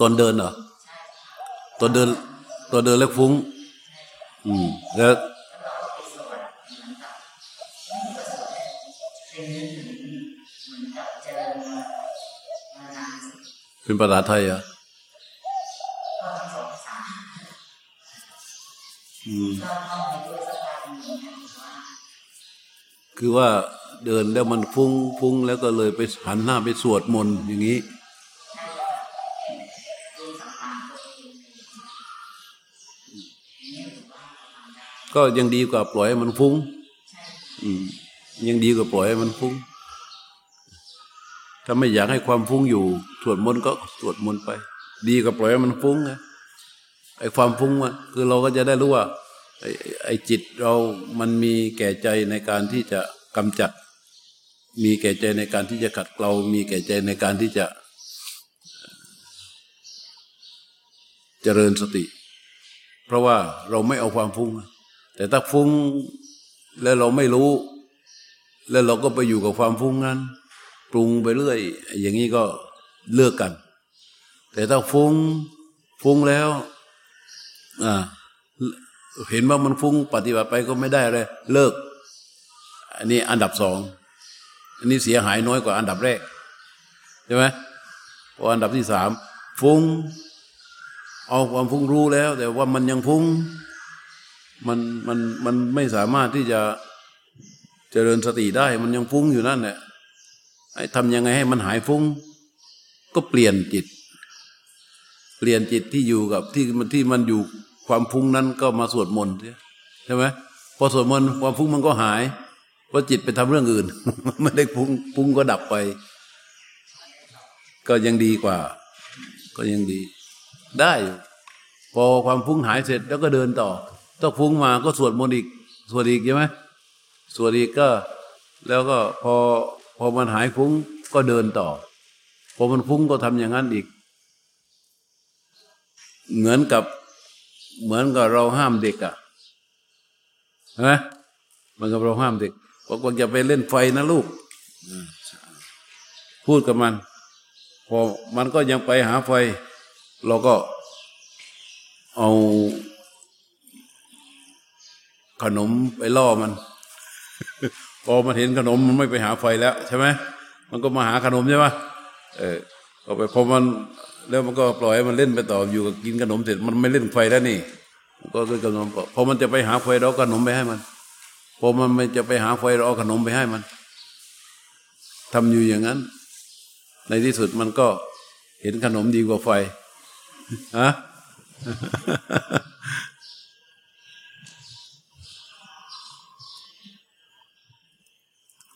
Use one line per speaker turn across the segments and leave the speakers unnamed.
ตอนเดินเหรอตอนเดินตอนเดินแล้วฟุ้ง อืม แล้วเป็นภาษาไทยเหรอะคือว่าเดินแล้วมันฟุ้งฟุ้งแล้วก็เลยไปหันหน้าไปสวดมนต์อย่างนี้ ก็ยังดีกว่าปล่อยให้มันฟุ้งยังดีกว่าปล่อยให้มันฟุ้ง ถ้าไม่อยากให้ความฟุ้งอยู่สวดมนต์ก็สวดมนต์ไป ดีกว่าปล่อยให้มันฟุ้งไงไอ้ความฟุ้งอะคือเราก็จะได้รู้ว่าไอ้ไอ้จิตเรามันมีแก่ใจในการที่จะกำจัด มีแก่ใจในการที่จะขัดเกลามีแก่ใจในการที่จะเจริญสติ เพราะว่าเราไม่เอาความฟุ้ง แต่ถ้าฟุ้งแล้วเราไม่รู้ แล้วเราก็ไปอยู่กับความฟุ้งนั้น ปรุงไปเรื่อย อย่างนี้ก็เลิกกัน แต่ถ้าฟุ้งฟุ้งแล้วอ่าเห็นว่ามันฟุ้งปฏิบัติไปก็ไม่ได้เลยเลิก อันนี้อันดับสองอันนี้เสียหายน้อยกว่าอันดับแรกใช่ไหมพออันดับที่สามฟุ้ง เอาความฟุ้งรู้แล้ว แต่ว่ามันยังฟุ้ง มันมันมันไม่สามารถที่จะเจริญสติได้ มันยังฟุ้งอยู่นั่นแหละไอ้ทำยังไงให้มันหายฟุ้ง ก็เปลี่ยนจิต เปลี่ยนจิตที่อยู่กับที่มันที่มันอยู่ความฟุ้งนั้นก็มาสวดมนต์ใช่ไหมพอสวดมนต์ความฟุ้งมันก็หายเพราะจิตไปทำเรื่องอื่น ไม่ได้ฟุ้งฟุ้งก็ดับไป ก็ยังดีกว่า ก็ยังดี ได้ พอความฟุ้งหายเสร็จแล้วก็เดินต่อ ต้องฟุ้งมาก็สวดมนต์อีกสวดอีกใช่ไหมสวดอีกก็แล้วก็พอพอมันหายฟุ้งก็เดินต่อ พอมันฟุ้งก็ทำอย่างนั้นอีก เหมือนกับเหมือนกับเราห้ามเด็กอะใช่ไหมมันกับเราห้ามเด็กบอกว่าจะไปเล่นไฟนะลูก พูดกับมัน พอมันก็ยังไปหาไฟ เราก็เอา ขนมไปล่อมัน พอมันเห็นขนมมันไม่ไปหาไฟแล้วใช่ไหมมันก็มาหาขนมใช่ไหมเออก็ไปพอมันแล้วมันก็ปล่อยให้มันเล่นไปต่ออยู่กับกินขนมเสร็จมันไม่เล่นไฟแล้วนี่ก็เลยขนมพอมันจะไปหาไฟเราขนมไปให้มันพอมันไม่จะไปหาไฟเราเอาขนมไปให้มันทำอยู่อย่างนั้น ในที่สุดมันก็เห็นขนมดีกว่าไฟฮะ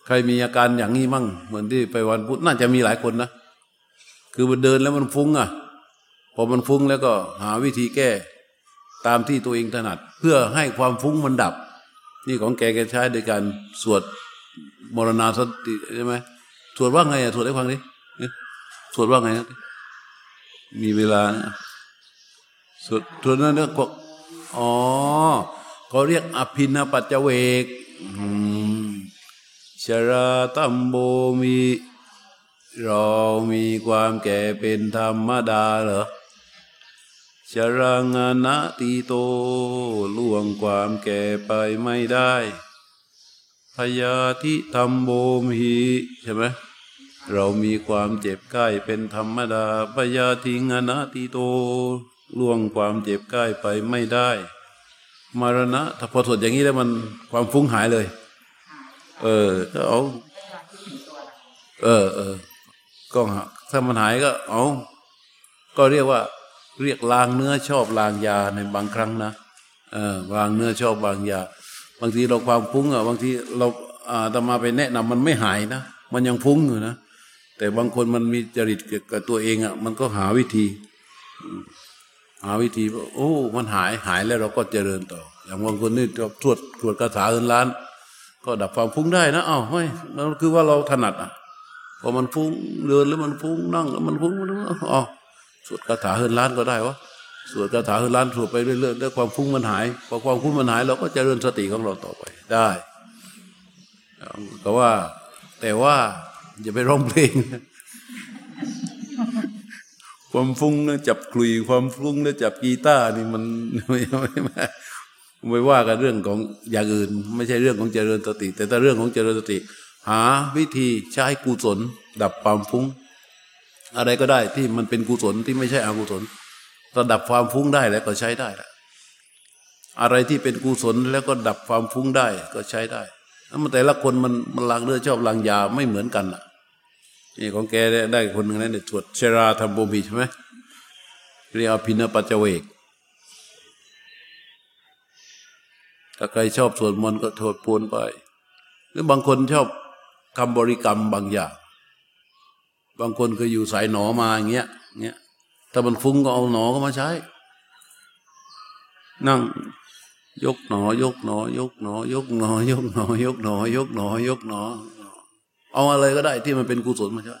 ใค รมีอาการอย่างนี้มั่ง เหมือนที่ไปวันพุธน่าจะมีหลายคนนะ คือมันเดินแล้วมันฟุ้งอะ พอมันฟุ้งแล้วก็หาวิธีแก้ตามที่ตัวเองถนัด เพื่อให้ความฟุ้งมันดับ นี่ของแกแกใช้โดยการสวดมรณาสติใช่ไหมสวดว่าไงอะสวดให้ฟังดิสวดว่าไงนะมีเวลานะสวดสวดนั้นก็อ๋อเขาเรียกอภินปัจเจเวก ชราตัมโบมี เรามีความแก่เป็นธรรมดาเหรอชรังนาตีโตล่วงความแก่ไปไม่ได้พยาธิธรรมโบมีใช่ไหมเรามีความเจ็บใกล้เป็นธรรมดาพยาธิงนาตีโตล่วงความเจ็บใกล้ไปไม่ได้ มรณะถ้าพอสวดอย่างนี้แล้วมันความฟุ้งหายเลย เออก็เอา เออเออก็ถ้ามันหายก็ เอาก็เรียกว่า เรียกลางเนื้อชอบลางยาในบางครั้งนะเออลางเนื้อชอบบางยา บางทีเราความฟุ้งอะ บางทีเราอ่าตมาไปแนะนำมันไม่หายนะมันยังฟุ้งอยู่นะแต่บางคนมันมีจริตเกี่ยวกับตัวเองอะ มันก็หาวิธี หาวิธีว่าโอ้ มันหายหายแล้วเราก็เจริญต่อ อย่างบางคนนี่จะตรวจตรวจคาถาเงินล้าน ก็ดับความฟุ้งได้นะอ้าวไม่เราคือว่าเราถนัดอะพอมันฟุ้งเดินแล้วมันฟุ้งนั่งแล้วมันฟุ้งอ๋อสวดคาถาเฮินล้านก็ได้วะสวดคาถาเฮินล้านสวดไปเรื่อยๆแล้วความฟุ้งมันหายพอความฟุ้งมันหายเราก็จเจริญสติของเราต่อไปได้ก็ว่า แต่ว่าอย่าไปร้องเพลง ความฟุ้งแล้วจับกลุยความฟุ้งแล้วจับกีตาร์นี่มันไม่ไม่ ไม่ว่ากันเรื่องของอย่างอื่น ไม่ใช่เรื่องของเจริญสติ แต่ถ้าเรื่องของเจริญสติ หาวิธีใช้กุศล ดับความฟุ้ง อะไรก็ได้ที่มันเป็นกุศลที่ไม่ใช่อกุศลระดับความฟุ้งได้แล้วก็ใช้ได้ละอะไรที่เป็นกุศลแล้วก็ดับความฟุ้งได้ก็ใช้ได้แล้วมันแต่ละคนมันมันลางเลือดชอบลางยาไม่เหมือนกันอะนี่ของแกได้คนหนึ่งนั้นเนี่ยตรวจเชราธรรมบมีใช่ไหมเรียกอภินปัจเวก ถ้าใครชอบสวดมนต์ก็โทษปวนไป หรือบางคนชอบคำบริกรรมบางอย่าง บางคนเคยอยู่สายหนอมาอย่างเงี้ยเงี้ย ถ้ามันฟุ้งก็เอาหนอก็มาใช้ นั่งยกหนอ ยกหนอ ยกหนอ ยกหนอ ยกหนอ ยกหนอ ยกหนอ ยกหนอ เอาอะไรก็ได้ที่มันเป็นกุศลมาใช่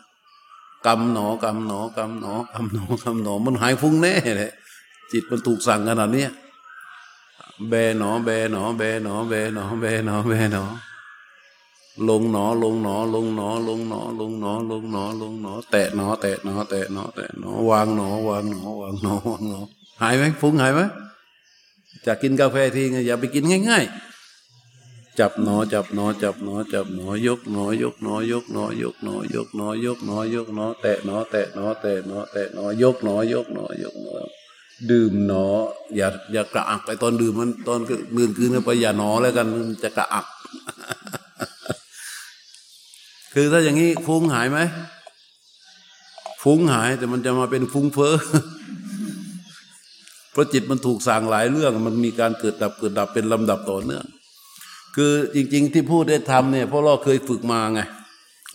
กรรมหนอกรรมหนอกรรมหนอกรรมหนอกรรมหนอ มันหายฟุ้งแน่เลยจิตมันถูกสั่งขนาดนี้ แบหนอแบหนอแบหนอแบหนอแบหนอแบหนอลงหนอลงหนอลงหนอลงหนอลงหนอลงหนอลงหนอ แตะหนอแตะหนอแตะหนอแตะหนอวางหนอวางหนอวางหนอวางหนอหายไหมฟุ้งหายไหมจะกินกาแฟทีไงอย่าไปกินง่าย ๆ จับหนอจับหนอจับหนอจับหนอยกหนอยกหนอยกหนอยกหนอยกหนอยกหนอยกหนอแตะหนอแตะหนอแตะหนอแตะหนอยกหนอยกหนอยกหนอ ดื่มหนอ อย่าอย่ากระอักไปตอนดื่มมันตอนดื่มคืนไปอย่าหนอแล้วกันมันจะกระอัก คือถ้าอย่างนี้ฟุ้งหายไหมฟุ้งหายแต่มันจะมาเป็นฟุ้งเฟ้อเพราะจิตมันถูกสั่งหลายเรื่อง มันมีการเกิดดับเกิดดับเป็นลำดับต่อเนื่องคือจริง ๆ ที่พูดได้ทำเนี่ยเพราะเราเคยฝึกมาไง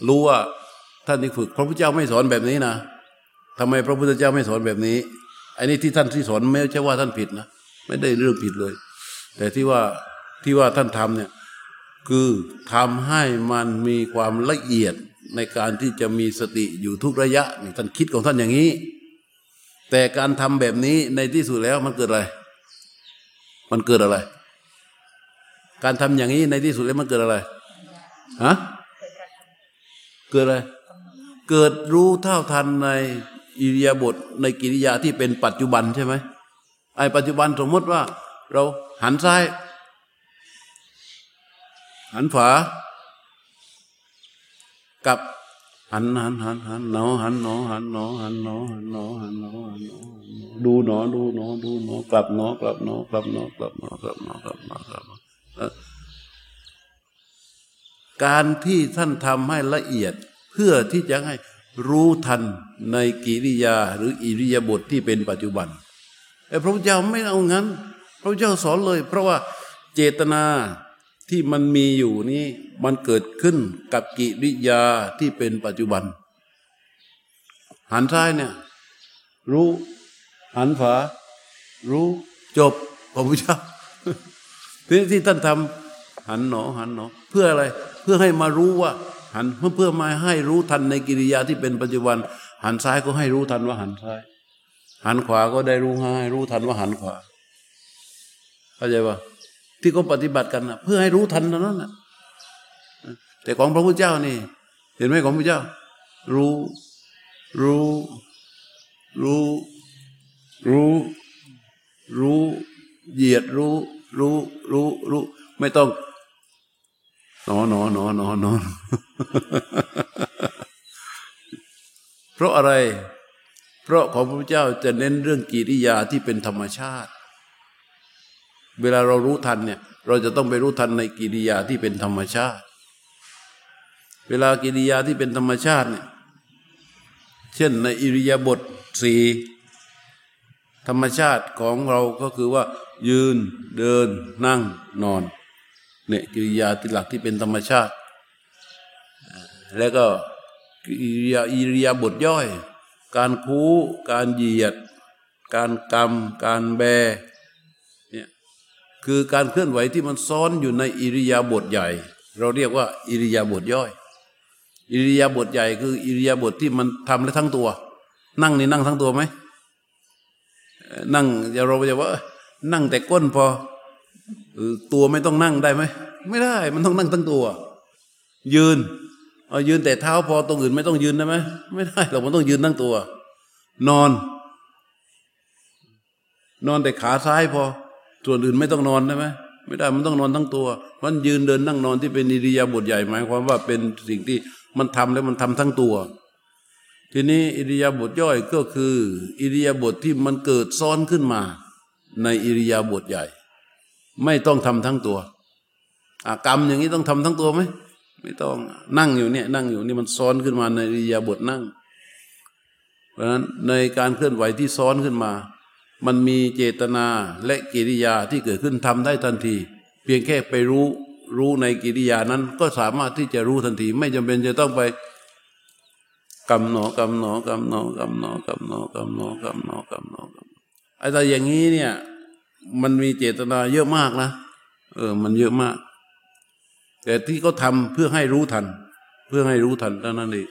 รู้ว่าท่านที่ฝึก พระพุทธเจ้าไม่สอนแบบนี้นะทำไมพระพุทธเจ้าไม่สอนแบบนี้ อันนี้ที่ท่านที่สอนไม่ใช่ว่าท่านผิดนะไม่ได้เรื่องผิดเลย แต่ที่ว่าที่ว่าท่านทำเนี่ยคือทำให้มันมีความละเอียดในการที่จะมีสติอยู่ทุกระยะนี่ท่านคิดของท่านอย่างนี้ แต่การทำแบบนี้ในที่สุดแล้วมันเกิดอะไร มันเกิดอะไร การทำอย่างนี้ในที่สุดแล้วมันเกิดอะไรฮะเกิดอะไร เกิดรู้เท่าทันใน อิริยาบถในกิริยาที่เป็นปัจจุบันใช่ไหมไอ้ปัจจุบันสมมติว่า เราหันซ้าย หันขวากับหันหันหันหันหนอหันหนอหันหนอหันหนอหันหนอหันหนอหันหนอดูหนอดูหนอดูหนอกลับหนอกลับหนอกลับหนอกลับหนอกลับหนอกลับหนอกลับหนอการที่ท่านทำให้ละเอียดเพื่อที่จะให้ รู้ทันในกิริยาหรืออิริยาบถทที่เป็นปัจจุบันแต่พระพุทธเจ้าไม่เอางั้น พระพุทธเจ้าสอนเลย เพราะว่าเจตนาที่มันมีอยู่นี้มันเกิดขึ้นกับกิริยาที่เป็นปัจจุบัน หันซ้ายเนี่ย รู้ หันขวารู้จบพระพุทธเจ้าที่ที่ท่านทำหันหนอหันหนอ เพื่ออะไร เพื่อให้มารู้ว่า หันเพื่อมาให้รู้ทันในกิริยาที่เป็นปัจจุบัน หันซ้ายก็ให้รู้ทันว่าหันซ้าย หันขวาก็ได้รู้ให้รู้ทันว่าหันขวาเข้าใจปะที่เขาปฏิบัติกันนะเพื่อให้รู้ทันเท่านั้นนะแต่ของพระพุทธเจ้านี่ เห็นไหมของพระเจ้า รู้ รู้ รู้ รู้ รู้ เหยียดรู้ รู้ รู้ รู้ ไม่ต้อง หนอหนอหนอหนอหนอเพราะอะไร เพราะของพระพุทธเจ้าจะเน้นเรื่องกิริยาที่เป็นธรรมชาติ เวลาเรารู้ทันเนี่ย เราจะต้องไปรู้ทันในกิริยาที่เป็นธรรมชาติ เวลากิริยาที่เป็นธรรมชาติเนี่ย เช่นในอิริยาบถสี่ธรรมชาติของเราก็คือว่า ยืนเดินนั่งนอน เนี่ยกิริยาที่หลักที่เป็นธรรมชาติ แล้วก็อิริยาอิริยาบถย่อย การคูการเหยียด การกำการแบเนี่ยคือการเคลื่อนไหวที่มันซ้อนอยู่ในอิริยาบถใหญ่ เราเรียกว่า อิริยาบถย่อย อิริยาบถใหญ่คือ อิริยาบถที่มันทำได้ทั้งตัว นั่งนี่นั่งทั้งตัวไหมนั่งจะเราจะว่า นั่งแต่ก้นพอ ตัวไม่ต้องนั่งได้ไหมไม่ได้ มันต้องนั่งทั้งตัว ยืนเอายืนแต่เท้าพอตรงอื่นไม่ต้องยืนได้ไหมไม่ได้เรามันต้องยืนทั้งตัว นอน นอนแต่ขาซ้ายพอ ส่วนอื่นไม่ต้องนอนได้ไหมไม่ได้มันต้องนอนทั้งตัวมันยืนเดินนั่งนอนที่เป็นอิริยาบถใหญ่หมายความว่าเป็นสิ่งที่มันทำแล้วมันทำทั้งตัว ทีนี้อิริยาบถย่อยก็คือ อิริยาบถที่มันเกิดซ้อนขึ้นมา ในอิริยาบถใหญ่ ไม่ต้องทำทั้งตัวกรรมอย่างนี้ต้องทำทั้งตัวไหมไม่ต้องนั่งอยู่เนี่ยนั่งอยู่นี่มันซ้อนขึ้นมาในอิริยาบถนั่ง เพราะฉะนั้นในการเคลื่อนไหวที่ซ้อนขึ้นมา มันมีเจตนาและกิริยาที่เกิดขึ้นทำได้ทันที เพียงแค่ไปรู้รู้ในกิริยานั้น ก็สามารถที่จะรู้ทันที ไม่จำเป็นจะต้องไปกำหนอกำหนอกำหนอกำหนอกำหนอกำหนอกำหนอกำหนอไอ้แต่อย่างนี้เนี่ย มันมีเจตนาเยอะมากนะเออ มันเยอะมาก แต่ที่เขาทาเพื่อให้รู้ทัน เพื่อให้รู้ทันเท่านั้นเอง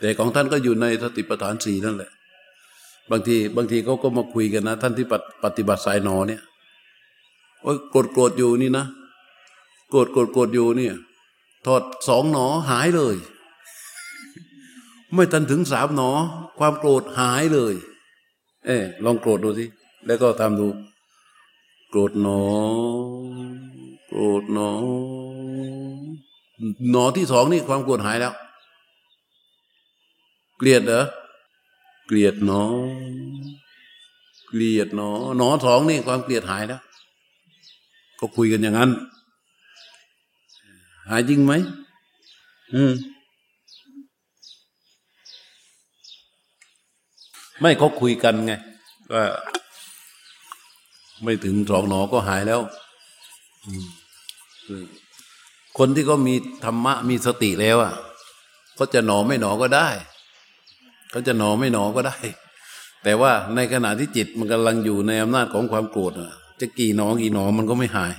แต่ของท่านก็อยู่ในสติปัฏฐานสี่นั่นแหละ บางที บางทีเขาก็มาคุยกันนะ ท่านที่ปฏิบัติสายหนอเนี่ยโอ้ยโกรธโกรธอยู่นี่นะโกรธโกรธโกรธอยู่เนี่ยถอดสองหนอหายเลย ไม่ทันถึงสามหนอ ความโกรธหายเลย เออลองโกรธดูสิ แล้วก็ทำดู โกรธหนอ โกรธหนอ หนอที่สองนี่ความโกรธหายแล้ว เกลียดเหรอ เกลียดหนอ เกลียดหนอ หนอสองนี่ความเกลียดหายแล้ว ก็คุยกันอย่างนั้น หายจริงไหม อืม ไม่เขาคุยกันไงว่าไม่ถึงสองหนอก็หายแล้วคนที่เขามีธรรมะมีสติแล้วอะเขาจะหนอไม่หนอก็ได้เขาจะหนอไม่หนอก็ได้ แต่ว่าในขณะที่จิตมันกำลังอยู่ในอำนาจของความโกรธจะกี่หนอกี่หนอมันก็ไม่หาย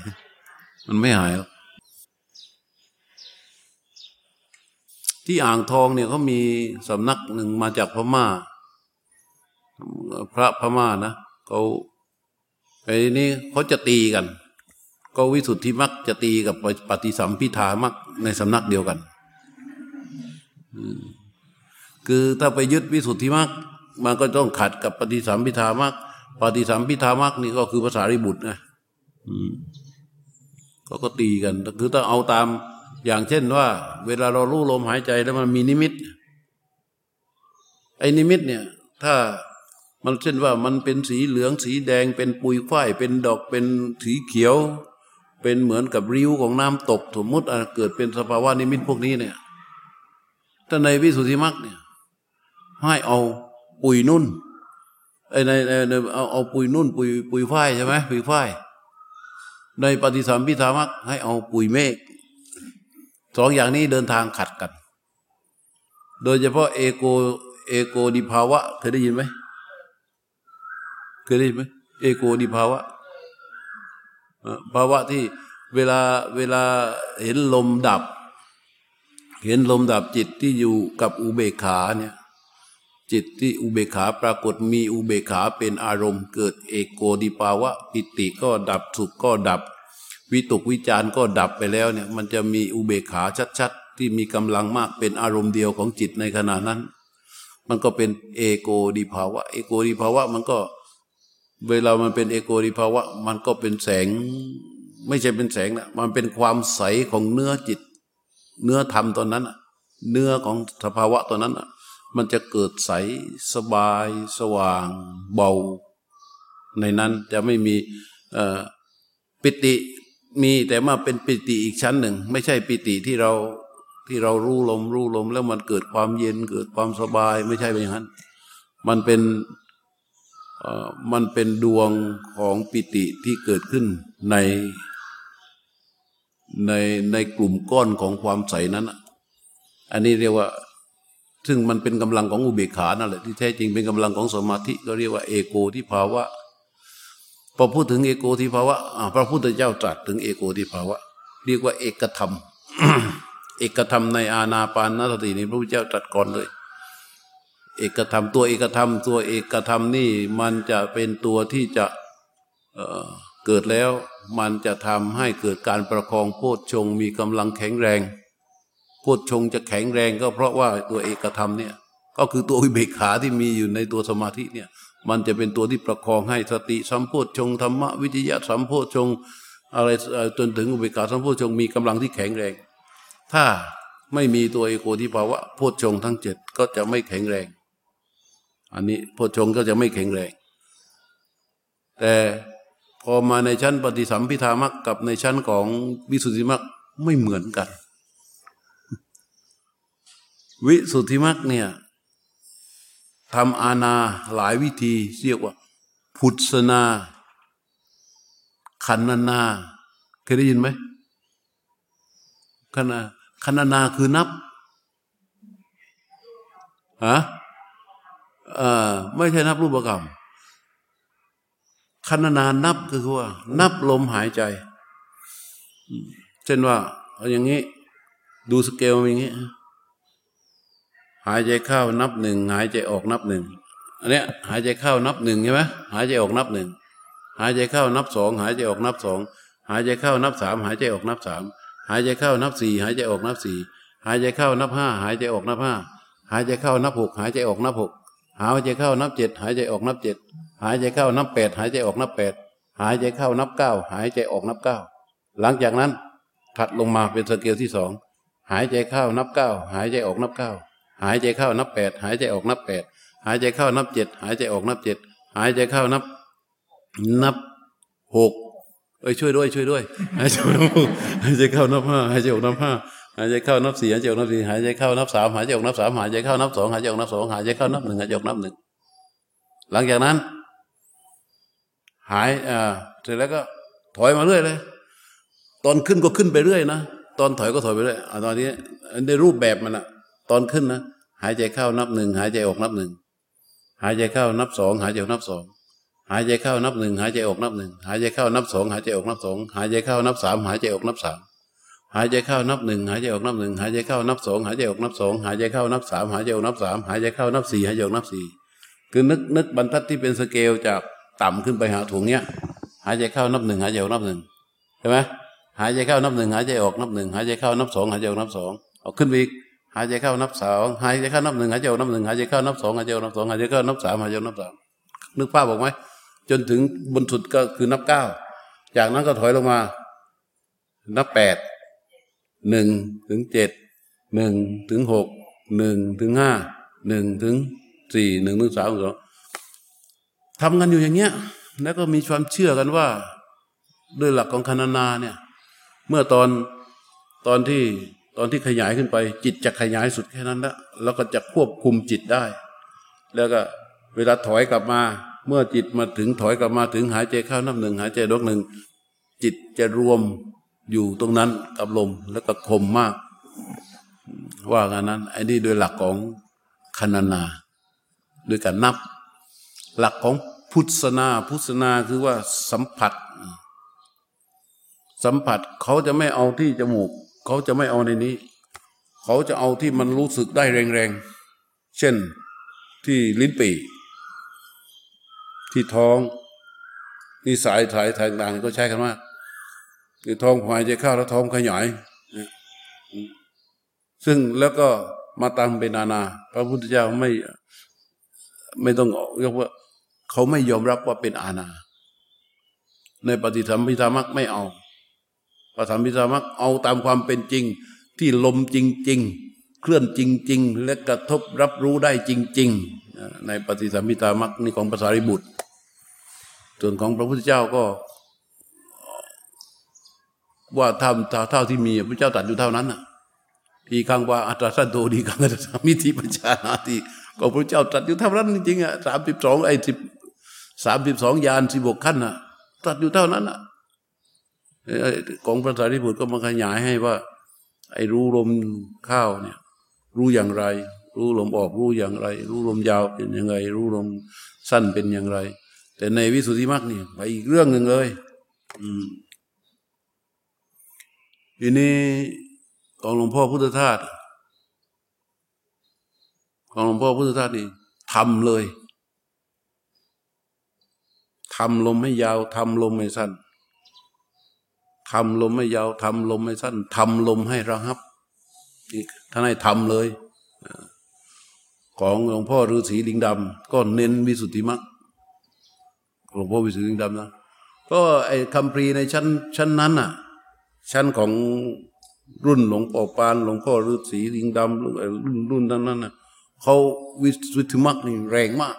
มันไม่หายหรอกที่อ่างทองเนี่ยเขามีสำนักหนึ่งมาจากพม่า พระพม่านะเขาไอ้นี่เขาจะตีกัน ก็วิสุทธิมักจะตีกับปฏิสัมพิธามักในสำนักเดียวกัน คือถ้าไปยึดวิสุทธิมักมันก็ต้องขัดกับปฏิสัมพิธามักปฏิสัมพิธามักนี่ก็คือภาษาริบุตรนะเขาก็ตีกัน คือถ้าเอาตามอย่างเช่นว่า เวลาเรารู้ลมหายใจแล้วมันมีนิมิต ไอ้นิมิตเนี่ย ถ้า มันเช่นว่ามันเป็นสีเหลืองสีแดงเป็นปุยฝ้ายเป็นดอกเป็นสีเขียว เป็นเหมือนกับริ้วของน้ำตกสมมติเกิดเป็นสภาวะนิมิตพวกนี้เนี่ยถ้าในวิสุทธิมรรคเนี่ยให้เอาปุยนุ่นไอ้ในเอาเอาปุยนุ่น ปุยปุยฝ้ายใช่ไหมปุยฝ้ายในปฏิสัมพิธามักให้เอาปุยเมฆสองอย่างนี้เดินทางขัดกัน โดยเฉพาะเอโกเอโกดิภาวะเคยได้ยินไหม เคยได้ไหมเอโกดิภาวะภาวะที่เวลาเวลาเห็นลมดับ เห็นลมดับจิตที่อยู่กับอุเบกขาเนี่ยจิตที่อุเบกขาปรากฏมีอุเบกขาเป็นอารมณ์เกิดเอโกดิภาวะ ปิติก็ดับสุขก็ดับ วิตกวิจารก็ดับไปแล้วเนี่ยมันจะมีอุเบกขาชัดๆ ที่มีกำลังมากเป็นอารมณ์เดียวของจิตในขณะนั้น มันก็เป็นเอโกดิภาวะ เอโกดิภาวะมันก็ เวลามันเป็นเอโกดิภาวะ มันก็เป็นแสง ไม่ใช่เป็นแสงนะมันเป็นความใสของเนื้อจิต เนื้อธรรมตอนนั้นเนื้อของสภาวะตอนนั้นมันจะเกิดใสสบาย สว่าง เบา ในนั้นจะไม่มีปิติมีแต่มาเป็นปิติอีกชั้นหนึ่ง ไม่ใช่ปิติที่เราที่เรารู้ลมรู้ลม แล้วมันเกิดความเย็นเกิดความสบายไม่ใช่เป็นอย่างนั้น มันเป็น มันเป็นดวงของปิติที่เกิดขึ้นในในในกลุ่มก้อนของความใสนั้น อันนี้เรียกว่า ซึ่งมันเป็นกำลังของอุเบกขานั่นแหละที่แท้จริงเป็นกำลังของสมาธิก็เรียกว่าเอโกที่ภาวะ พอพูดถึงเอโกทิภาวะพระพุทธเจ้าตรัสถึงเอโกทิภาวะ เรียกว่าเอกธรรม เอกธรรมในอาณาปานสตินี้พระพุทธเจ้าตรัสก่อนเลย เอกธรรมตัวเอกธรรม ตัวเอกธรรมนี่มันจะเป็นตัวที่จะเเกิดแล้ว มันจะทำให้เกิดการประคองโพชฌงมีกำลังแข็งแรงโพชฌงจะแข็งแรงก็เพราะว่าตัวเอกธรรมเนี่ยก็คือตัววิเบกขาที่มีอยู่ในตัวสมาธิเนี่ยมันจะเป็นตัวที่ประคองให้สติสัมโพชฌงธรรมวิทยาสัมโพชฌงอะไรจนถึงอุเบกขาสัมโพชฌงมีกำลังที่แข็งแรง ถ้าไม่มีตัวเอโกทิภาวะโพชฌงทั้งเจ็ดก็จะไม่แข็งแรง อันนี้โพชฌงก็จะไม่แข็งแรง แต่พอมาในชั้นปฏิสัมพิธามักกับในชั้นของวิสุทธิมักไม่เหมือนกัน วิสุทธิมักเนี่ยทำอาณาหลายวิธีเรียกว่าพุทธนาคันนา เคยได้ยินไหมคันนาคันนาคือนับฮะ เออไม่ใช่นับรูปกรรมคันนานับคือว่า นับลมหายใจ เช่นว่าเอาอย่างนี้ ดูสเกลอย่างนี้ หายใจเข้านับหนึ่งหายใจออกนับหนึ่งอันเนี้ยหายใจเข้านับหนึ่งใช่ไหมหายใจออกนับหนึ่งหายใจเข้านับสองหายใจออกนับสองหายใจเข้านับสามหายใจออกนับสามหายใจเข้านับสี่หายใจออกนับสี่หายใจเข้านับห้าหายใจออกนับห้าหายใจเข้านับหกหายใจออกนับหก หายใจเข้านับเจ็ดหายใจออกนับเจ็ดหายใจเข้านับแปดหายใจออกนับแปดหายใจเข้านับเก้าหายใจออกนับเก้าหลังจากนั้นถัดลงมาเป็นสเกลที่สองหายใจเข้านับเก้าหายใจออกนับเก้าหายใจเข้านับแปดหายใจออกนับแปดหายใจเข้านับเจ็ดหายใจออกนับเจ็ดหายใจเข้านับ นับหกเอ้ยช่วยด้วยช่วยด้วยหายใจหายใจเข้านับห้าหายใจออกนับห้า หายใจเข้านับสี่หายใจออกนับสี่หายใจเข้านับสามหายใจออกนับสามหายใจเข้านับสองหายใจออกนับสองหายใจเข้านับหนึ่งหายใจออกนับหนึ่งหลังจากนั้น หายอ่าเสร็จแล้วก็ถอยมาเรื่อยเลย ตอนขึ้นก็ขึ้นไปเรื่อยนะตอนถอยก็ถอยไปเรื่อยตอนนี้ในรูปแบบมันอะตอนขึ้นนะหายใจเข้านับหนึ่งหายใจออกนับหนึ่งหายใจเข้านับสองหายใจออกนับสองหายใจเข้านับหนึ่งหายใจออกนับหนึ่งหายใจเข้านับสองหายใจออกนับสองหายใจเข้านับสามหายใจออกนับสาม หายใจเข้านับหนึ่งหายใจออกนับหนึ่งหายใจเข้านับสองหายใจออกนับสองหายใจเข้านับสามหายใจออกนับสามหายใจเข้านับสี่หายใจออกนับสี่คือนึกนึกบรรทัดที่เป็นสเกลจากต่ำขึ้นไปหาถุงเนี้ยหายใจเข้านับหนึ่งหายใจออกนับหนึ่งใช่ไหมหายใจเข้านับหนึ่งหายใจออกนับหนึ่งหายใจเข้านับสองหายใจออกนับสองเอาขึ้นไปอีกหายใจเข้านับสองหายใจเข้านับหนึ่งหายใจออกนับหนึ่งหายใจเข้านับสองหายใจออกนับสองหายใจเข้านับสามหายใจออกนับสามนึกภาพบอกไหมจนถึงบนสุดก็คือนับเก้าจากนั้นก็ถอยลงมา นับแปด หนึ่งถึงเจ็ดหนึ่งถึงหกหนึ่งถึงห้าหนึ่งถึงสี่หนึ่งถึงสามสองทำกันอยู่อย่างเงี้ย แล้วก็มีความเชื่อกันว่าด้วยหลักของคณนาเนี่ย เมื่อตอนตอนที่ตอนที่ขยายขึ้นไป จิตจะขยายสุดแค่นั้นล้วแล้วก็จะควบคุมจิตได้ แล้วก็เวลาถอยกลับมา เมื่อจิตมาถึงถอยกลับมาถึงหายใจเข้านับหนึ่งหายใจดกหนึ่งจิตจะรวม อยู่ตรงนั้นกับลมแล้วก็คมมาก ว่ากันนั้นไอ้นี่โดยหลักของคณนาโดยการนับ หลักของพุทธนาพุทธนาคือว่าสัมผัส สัมผัสเขาจะไม่เอาที่จมูก เขาจะไม่เอาในนี้ เขาจะเอาที่มันรู้สึกได้แรงๆ เช่นที่ลิ้นปีที่ท้อง นี่สายสายต่างก็ใช้กันว่า คือท้องหายใจเข้าแล้วท้องขยายซึ่งแล้วก็มาตามเป็นนานา พระพุทธเจ้าไม่ไม่ต้องเรียกว่า เขาไม่ยอมรับว่าเป็นอาณา ในปฏิสัมพิธามักไม่เอาปฏิสัมพิธามักเอาตามความเป็นจริง ที่ลมจริง ๆ เคลื่อนจริง ๆ และกระทบรับรู้ได้จริง ๆ ในปฏิสัมพิธามักนี่ของภาษาริบุตรส่วนของพระพุทธเจ้าก็ ว่าท่าเท่าที่มีพระเจ้าตัดอยู่เท่านั้นอะทีคังว่าอัตราสันโตดีคังอัตรามิธิปัญชานาทีก็พระเจ้าตัดอยู่เท่านั้นจริงๆอะสามสิบสองไอ้สิบสามสิบสองยานสิบกขั้นอะตัดอยู่เท่านั้นอะของพระสารีบุตรก็มาขยายให้ว่า ไอ้รู้ลมข้าวเนี่ย รู้อย่างไร รู้ลมออกรู้อย่างไร รู้ลมยาวเป็นยังไง รู้ลมสั้นเป็นอย่างไร แต่ในวิสุทธิมรรคเนี่ยไปอีกเรื่องหนึ่งเลย อืม ทีนี้ของหลวงพ่อพุทธทาสของหลวงพ่อพุทธทาสนี่ทำเลยทำลมไม่ยาวทำลมไม่สั้นทำลมไม่ยาวทำลมไม่สั้นทำลมให้ระหับท่านให้ทำเลย ของหลวงพ่อฤาษีลิงดำก็เน้นวิสุทธิมรรคหลวงพ่อวิสุทธิลิงดำนะก็ไอ้คำพรีในชั้นชั้นนั้นอะ ชั้นของรุ่นหลวงปอปานหลวงพ่อฤาษีลิงดำรุ่นรุ่นนั้นนั้นน่ะเขาวิสุทธิมรรคนี่แรงมาก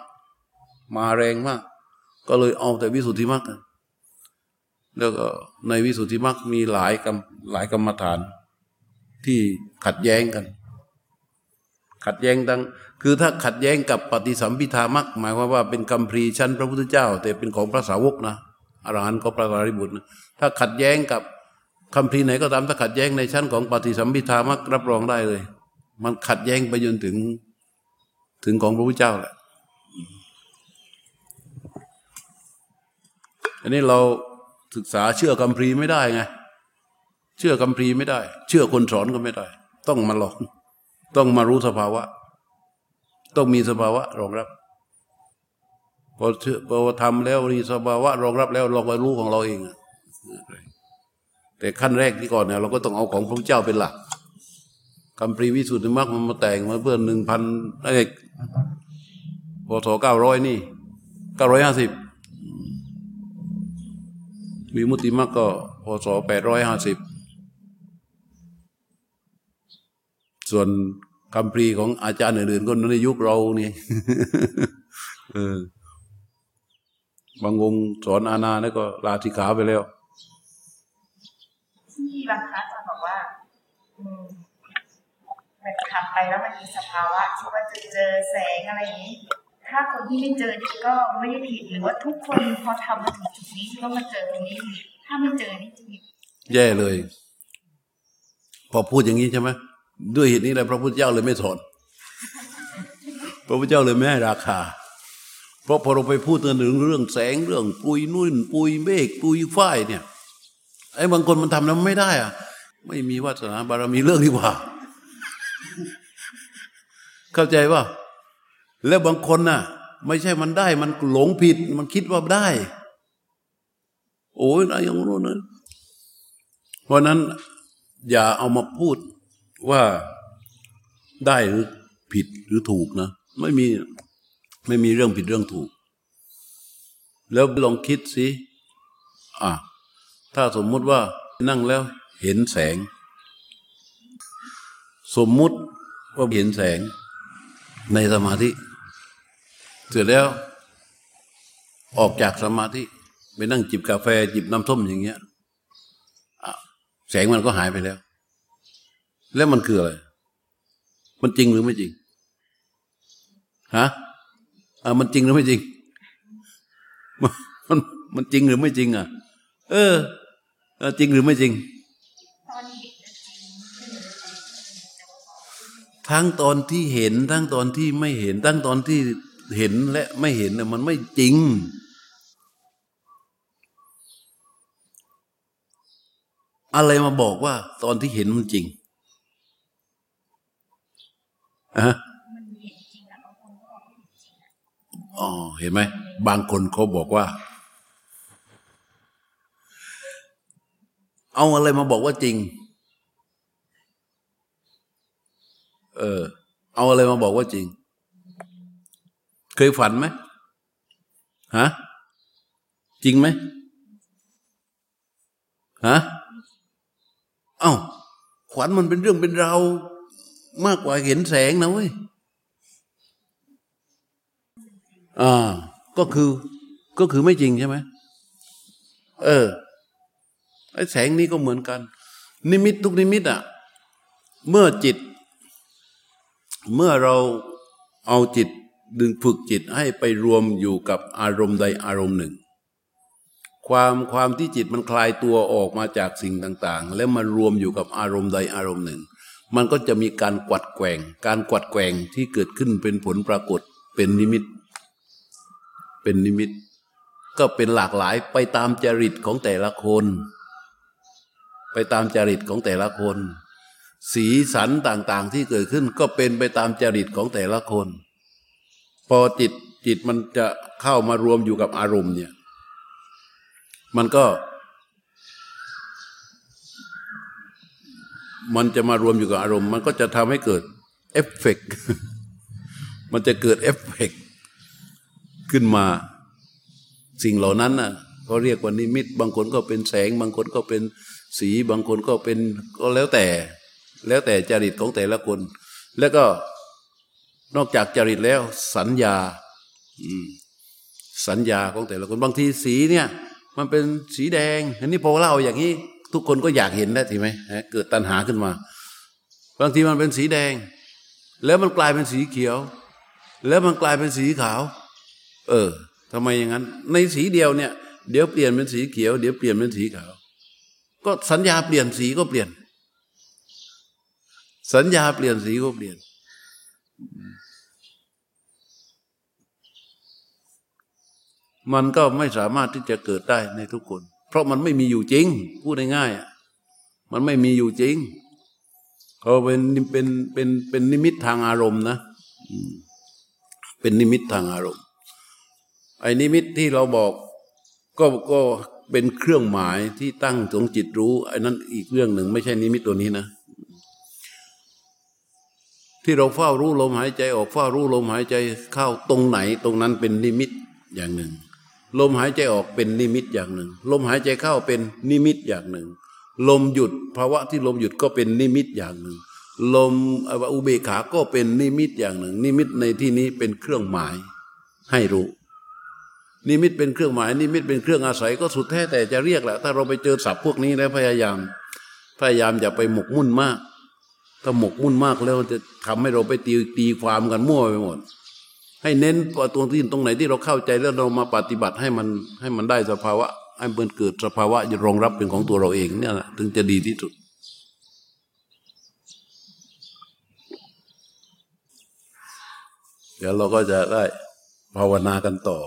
มาแรงมาก ก็เลยเอาแต่วิสุทธิมรรคแล้วก็ในวิสุทธิมรรคมีหลายกรรมหลายกรรมฐาน ที่ขัดแย้งกัน ขัดแย้งดังคือถ้าขัดแย้งกับปฏิสัมพิธามรรคหมายความว่าเป็นคำพรีชั้นพระพุทธเจ้า แต่เป็นของพระสาวกนะอรหันต์ก็พระสารีบุตรนะถ้าขัดแย้งกับ คำพีไหนก็ตามถ้าขัดแย้งในชั้นของปฏิสัมพิธามักรับรองได้เลย มันขัดแย้งไปจนถึงถึงของพระพุทธเจ้าแหละอันนี้เราศึกษาเชื่อคำพีไม่ได้ไงเชื่อคำพีไม่ได้ เชื่อคนสอนก็ไม่ได้ ต้องมาลองต้องมารู้สภาวะ ต้องมีสภาวะรองรับพอเชื่อพอทำแล้วมีสภาวะรองรับแล้วเราไปรู้ของเราเอง แต่ขั้นแรกที่ก่อนเนี่ยเราก็ต้องเอาของพระเจ้าเป็นหลักคำปรีวิสุทธิมรรคมันมาแต่งมาเพื่อหนึ่งพันไอ้พศเก้าร้อยนี่เก้าร้อยห้าสิบวิมุติมรรคก็พศแปดร้อยห้าสิบส่วนคำปรีของอาจารย์อื่นๆก็ในยุคเรานี่บางองค์สอนอาณาแล้วก็ลาธิขาไปแล้ว
บางครั้งจะบอกว่าอืมันทำไปแล้วมันมีสภาวะที่ว่าจะเจอแสงอะไรอย่างนี้ ถ้าคนที่ไม่เจอนี่ก็ไม่ได้ผิดหรือว่าทุกคนพอทำมาถึงจุดนี้ก็มาเจอตรงนี้ ถ้าไม่เจอนี่จะผิด
แย่เลย พอพูดอย่างนี้ใช่ไหมด้วยเหตุนี้แหละพระพุทธเจ้าเลยไม่สอนพระพุทธเจ้าเลยไม่ให้ราคา เพราะพอเราไปพูดถึงเรื่องแสงเรื่องปุยนุ่น ปุยเมฆปุยฝ้ายเนี่ย ไอ้บางคนมันทำแล้วไม่ได้อะ ไม่มีวาสนาบารมีเรื่องดีกว่า เข้าใจว่าแล้วบางคนน่ะ ไม่ใช่มันได้ มันหลงผิด มันคิดว่าได้ โอ้ยนะอย่างนู้นนะเพราะนั้น อย่าเอามาพูดว่าได้หรือผิดหรือถูกนะ ไม่มีไม่มีเรื่องผิดเรื่องถูก แล้วลองคิดสิอะ ถ้าสมมุติว่านั่งแล้วเห็นแสง สมมุติว่าเห็นแสงในสมาธิเสร็จแล้ว ออกจากสมาธิไปนั่งจิบกาแฟจิบน้ำส้มอย่างเงี้ยแสงมันก็หายไปแล้ว แล้วมันคืออะไร มันจริงหรือไม่จริงฮะอ่ามันจริงหรือไม่จริง มันมันจริงหรือไม่จริงอะ เออ จริงหรือไม่จริง ทั้งตอนที่เห็น ทั้งตอนที่ไม่เห็น ทั้งตอนที่เห็นและไม่เห็นน่ยมันไม่จริง อะไรมาบอกว่า ตอนที่เห็นมันจริงอะอ๋อเห็นไหม บางคนเขาบอกว่า เอาอะไรมาบอกว่าจริง เออ เอาอะไรมาบอกว่าจริง เคยฝันไหมฮะ จริงไหมฮะ เอ้าขวัญมันเป็นเรื่องเป็นราวมากกว่าเห็นแสงนะเว้ย อ่า ก็คือ ก็คือไม่จริงใช่ไหม เออ ไอ้แสงนี้ก็เหมือนกัน นิมิตทุกนิมิตอะ เมื่อจิต เมื่อเราเอาจิตดึงฝึกจิตให้ไปรวมอยู่กับอารมณ์ใดอารมณ์หนึ่ง ความความที่จิตมันคลายตัวออกมาจากสิ่งต่าง ๆ แล้วมารวมอยู่กับอารมณ์ใดอารมณ์หนึ่ง มันก็จะมีการกวัดแกว่ง การกวัดแกว่งที่เกิดขึ้นเป็นผลปรากฏเป็นนิมิต เป็นนิมิต ก็เป็นหลากหลายไปตามจริตของแต่ละคน ไปตามจริตของแต่ละคน สีสันต่างๆที่เกิดขึ้นก็เป็นไปตามจริตของแต่ละคน พอจิตจิตมันจะเข้ามารวมอยู่กับอารมณ์เนี่ย มันก็ มันจะมารวมอยู่กับอารมณ์ มันก็จะทำให้เกิดเอฟเฟกมันจะเกิดเอฟเฟกขึ้นมาสิ่งเหล่านั้นน่ะเขาเรียกว่านิมิต บางคนก็เป็นแสง บางคนก็เป็น สีบางคนก็เป็นก็แล้วแต่ แล้วแต่จริตของแต่ละคน แล้วก็นอกจากจริตแล้ว สัญญาสัญญาของแต่ละคนบางทีสีเนี่ย มันเป็นสีแดง อันนี้พอเล่าอย่างนี้ ทุกคนก็อยากเห็นได้ทีไหมเกิดตัณหาขึ้นมา บางทีมันเป็นสีแดง แล้วมันกลายเป็นสีเขียว แล้วมันกลายเป็นสีขาว เออทำไมอย่างนั้น ในสีเดียวเนี่ย เดี๋ยวเปลี่ยนเป็นสีเขียว เดี๋ยวเปลี่ยนเป็นสีขาว ก็สัญญาเปลี่ยนสีก็เปลี่ยน สัญญาเปลี่ยนสีก็เปลี่ยน มันก็ไม่สามารถที่จะเกิดได้ในทุกคน เพราะมันไม่มีอยู่จริง พูดง่ายๆมันไม่มีอยู่จริงเขาเป็นเป็นเป็นเป็นนิมิตทางอารมณ์นะเป็นนิมิตทางอารมณ์ไอ้นิมิตที่เราบอกก็ก็ เป็นเครื่องหมายที่ตั้งของจิตรู้ไอ้นั้นอีกเรื่องหนึ่งไม่ใช่นิมิตตัวนี้นะ ที่เราเฝ้ารู้ลมหายใจออกเฝ้ารู้ลมหายใจเข้าตรงไหนตรงนั้นเป็นนิมิตอย่างหนึ่ง ลมหายใจออกเป็นนิมิตอย่างหนึ่ง ลมหายใจเข้าเป็นนิมิตอย่างหนึ่ง ลมหยุดภาวะที่ลมหยุดก็เป็นนิมิตอย่างหนึ่ง ลมอุเบกขาก็เป็นนิมิตอย่างหนึ่ง นิมิตในที่นี้เป็นเครื่องหมายให้รู้ นิมิตเป็นเครื่องหมาย นิมิตเป็นเครื่องอาศัยก็สุดแท้แต่จะเรียกแหละถ้าเราไปเจอศัพท์พวกนี้แล้วพยายาม พยายามอย่าไปหมกมุ่นมาก ถ้าหมกมุ่นมากแล้วจะทำให้เราไปตีตีความกันมั่วไปหมด ให้เน้นตรงที่ตรงไหนที่เราเข้าใจแล้วเรามาปฏิบัติให้มันให้มันได้สภาวะให้มันเกิดสภาวะรองรับเป็นของตัวเราเองเนี่ยแหละถึงจะดีที่สุดเดี๋ยวเราก็จะได้ภาวนากันต่อ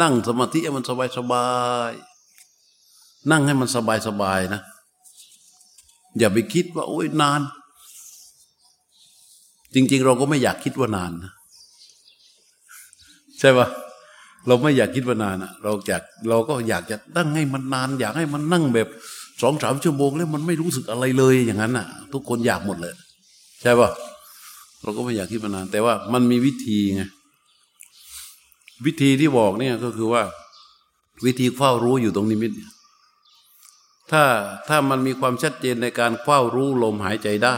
นั่งสมาธิให้มันสบายสบาย นั่งให้มันสบายสบายนะ อย่าไปคิดว่า โอ้ยนาน จริง ๆ เราก็ไม่อยากคิดว่านานนะใช่ปะเราไม่อยากคิดว่านานอะเราอยากเราก็อยากจะนั่งให้มันนาน อยากให้มันนั่งแบบสองสามชั่วโมงแล้วมันไม่รู้สึกอะไรเลยอย่างนั้นอะทุกคนอยากหมดเลย ใช่ปะเราก็ไม่อยากคิดมานาน แต่ว่ามันมีวิธีไง วิธีที่บอกเนี่ยก็คือว่า วิธีเฝ้ารู้อยู่ตรงนิมิตถ้าถ้ามันมีความชัดเจนในการเฝ้ารู้ลมหายใจได้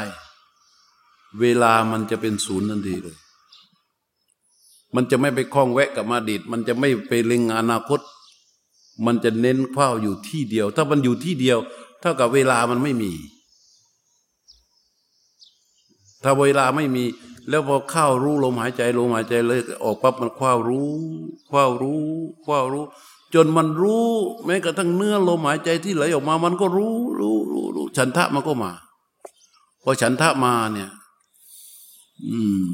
เวลามันจะเป็นศูนย์ทันทีเลย มันจะไม่ไปคล้องแวะกับอดีตมันจะไม่ไปเล็งอนาคต มันจะเน้นเฝ้าอยู่ที่เดียว ถ้ามันอยู่ที่เดียว เท่ากับเวลามันไม่มี ถ้าเวลาไม่มี แล้วพอเข้ารู้ลมหายใจลมหายใจเลยออกปั๊บมันคว้ารู้คว้ารู้คว้ารู้ จนมันรู้ แม้กระทั่งเนื้อลมหายใจที่ไหลออกมา มันก็รู้รู้รู้รู้ฉันทะมันก็มาพอฉันทะมาเนี่ย อืม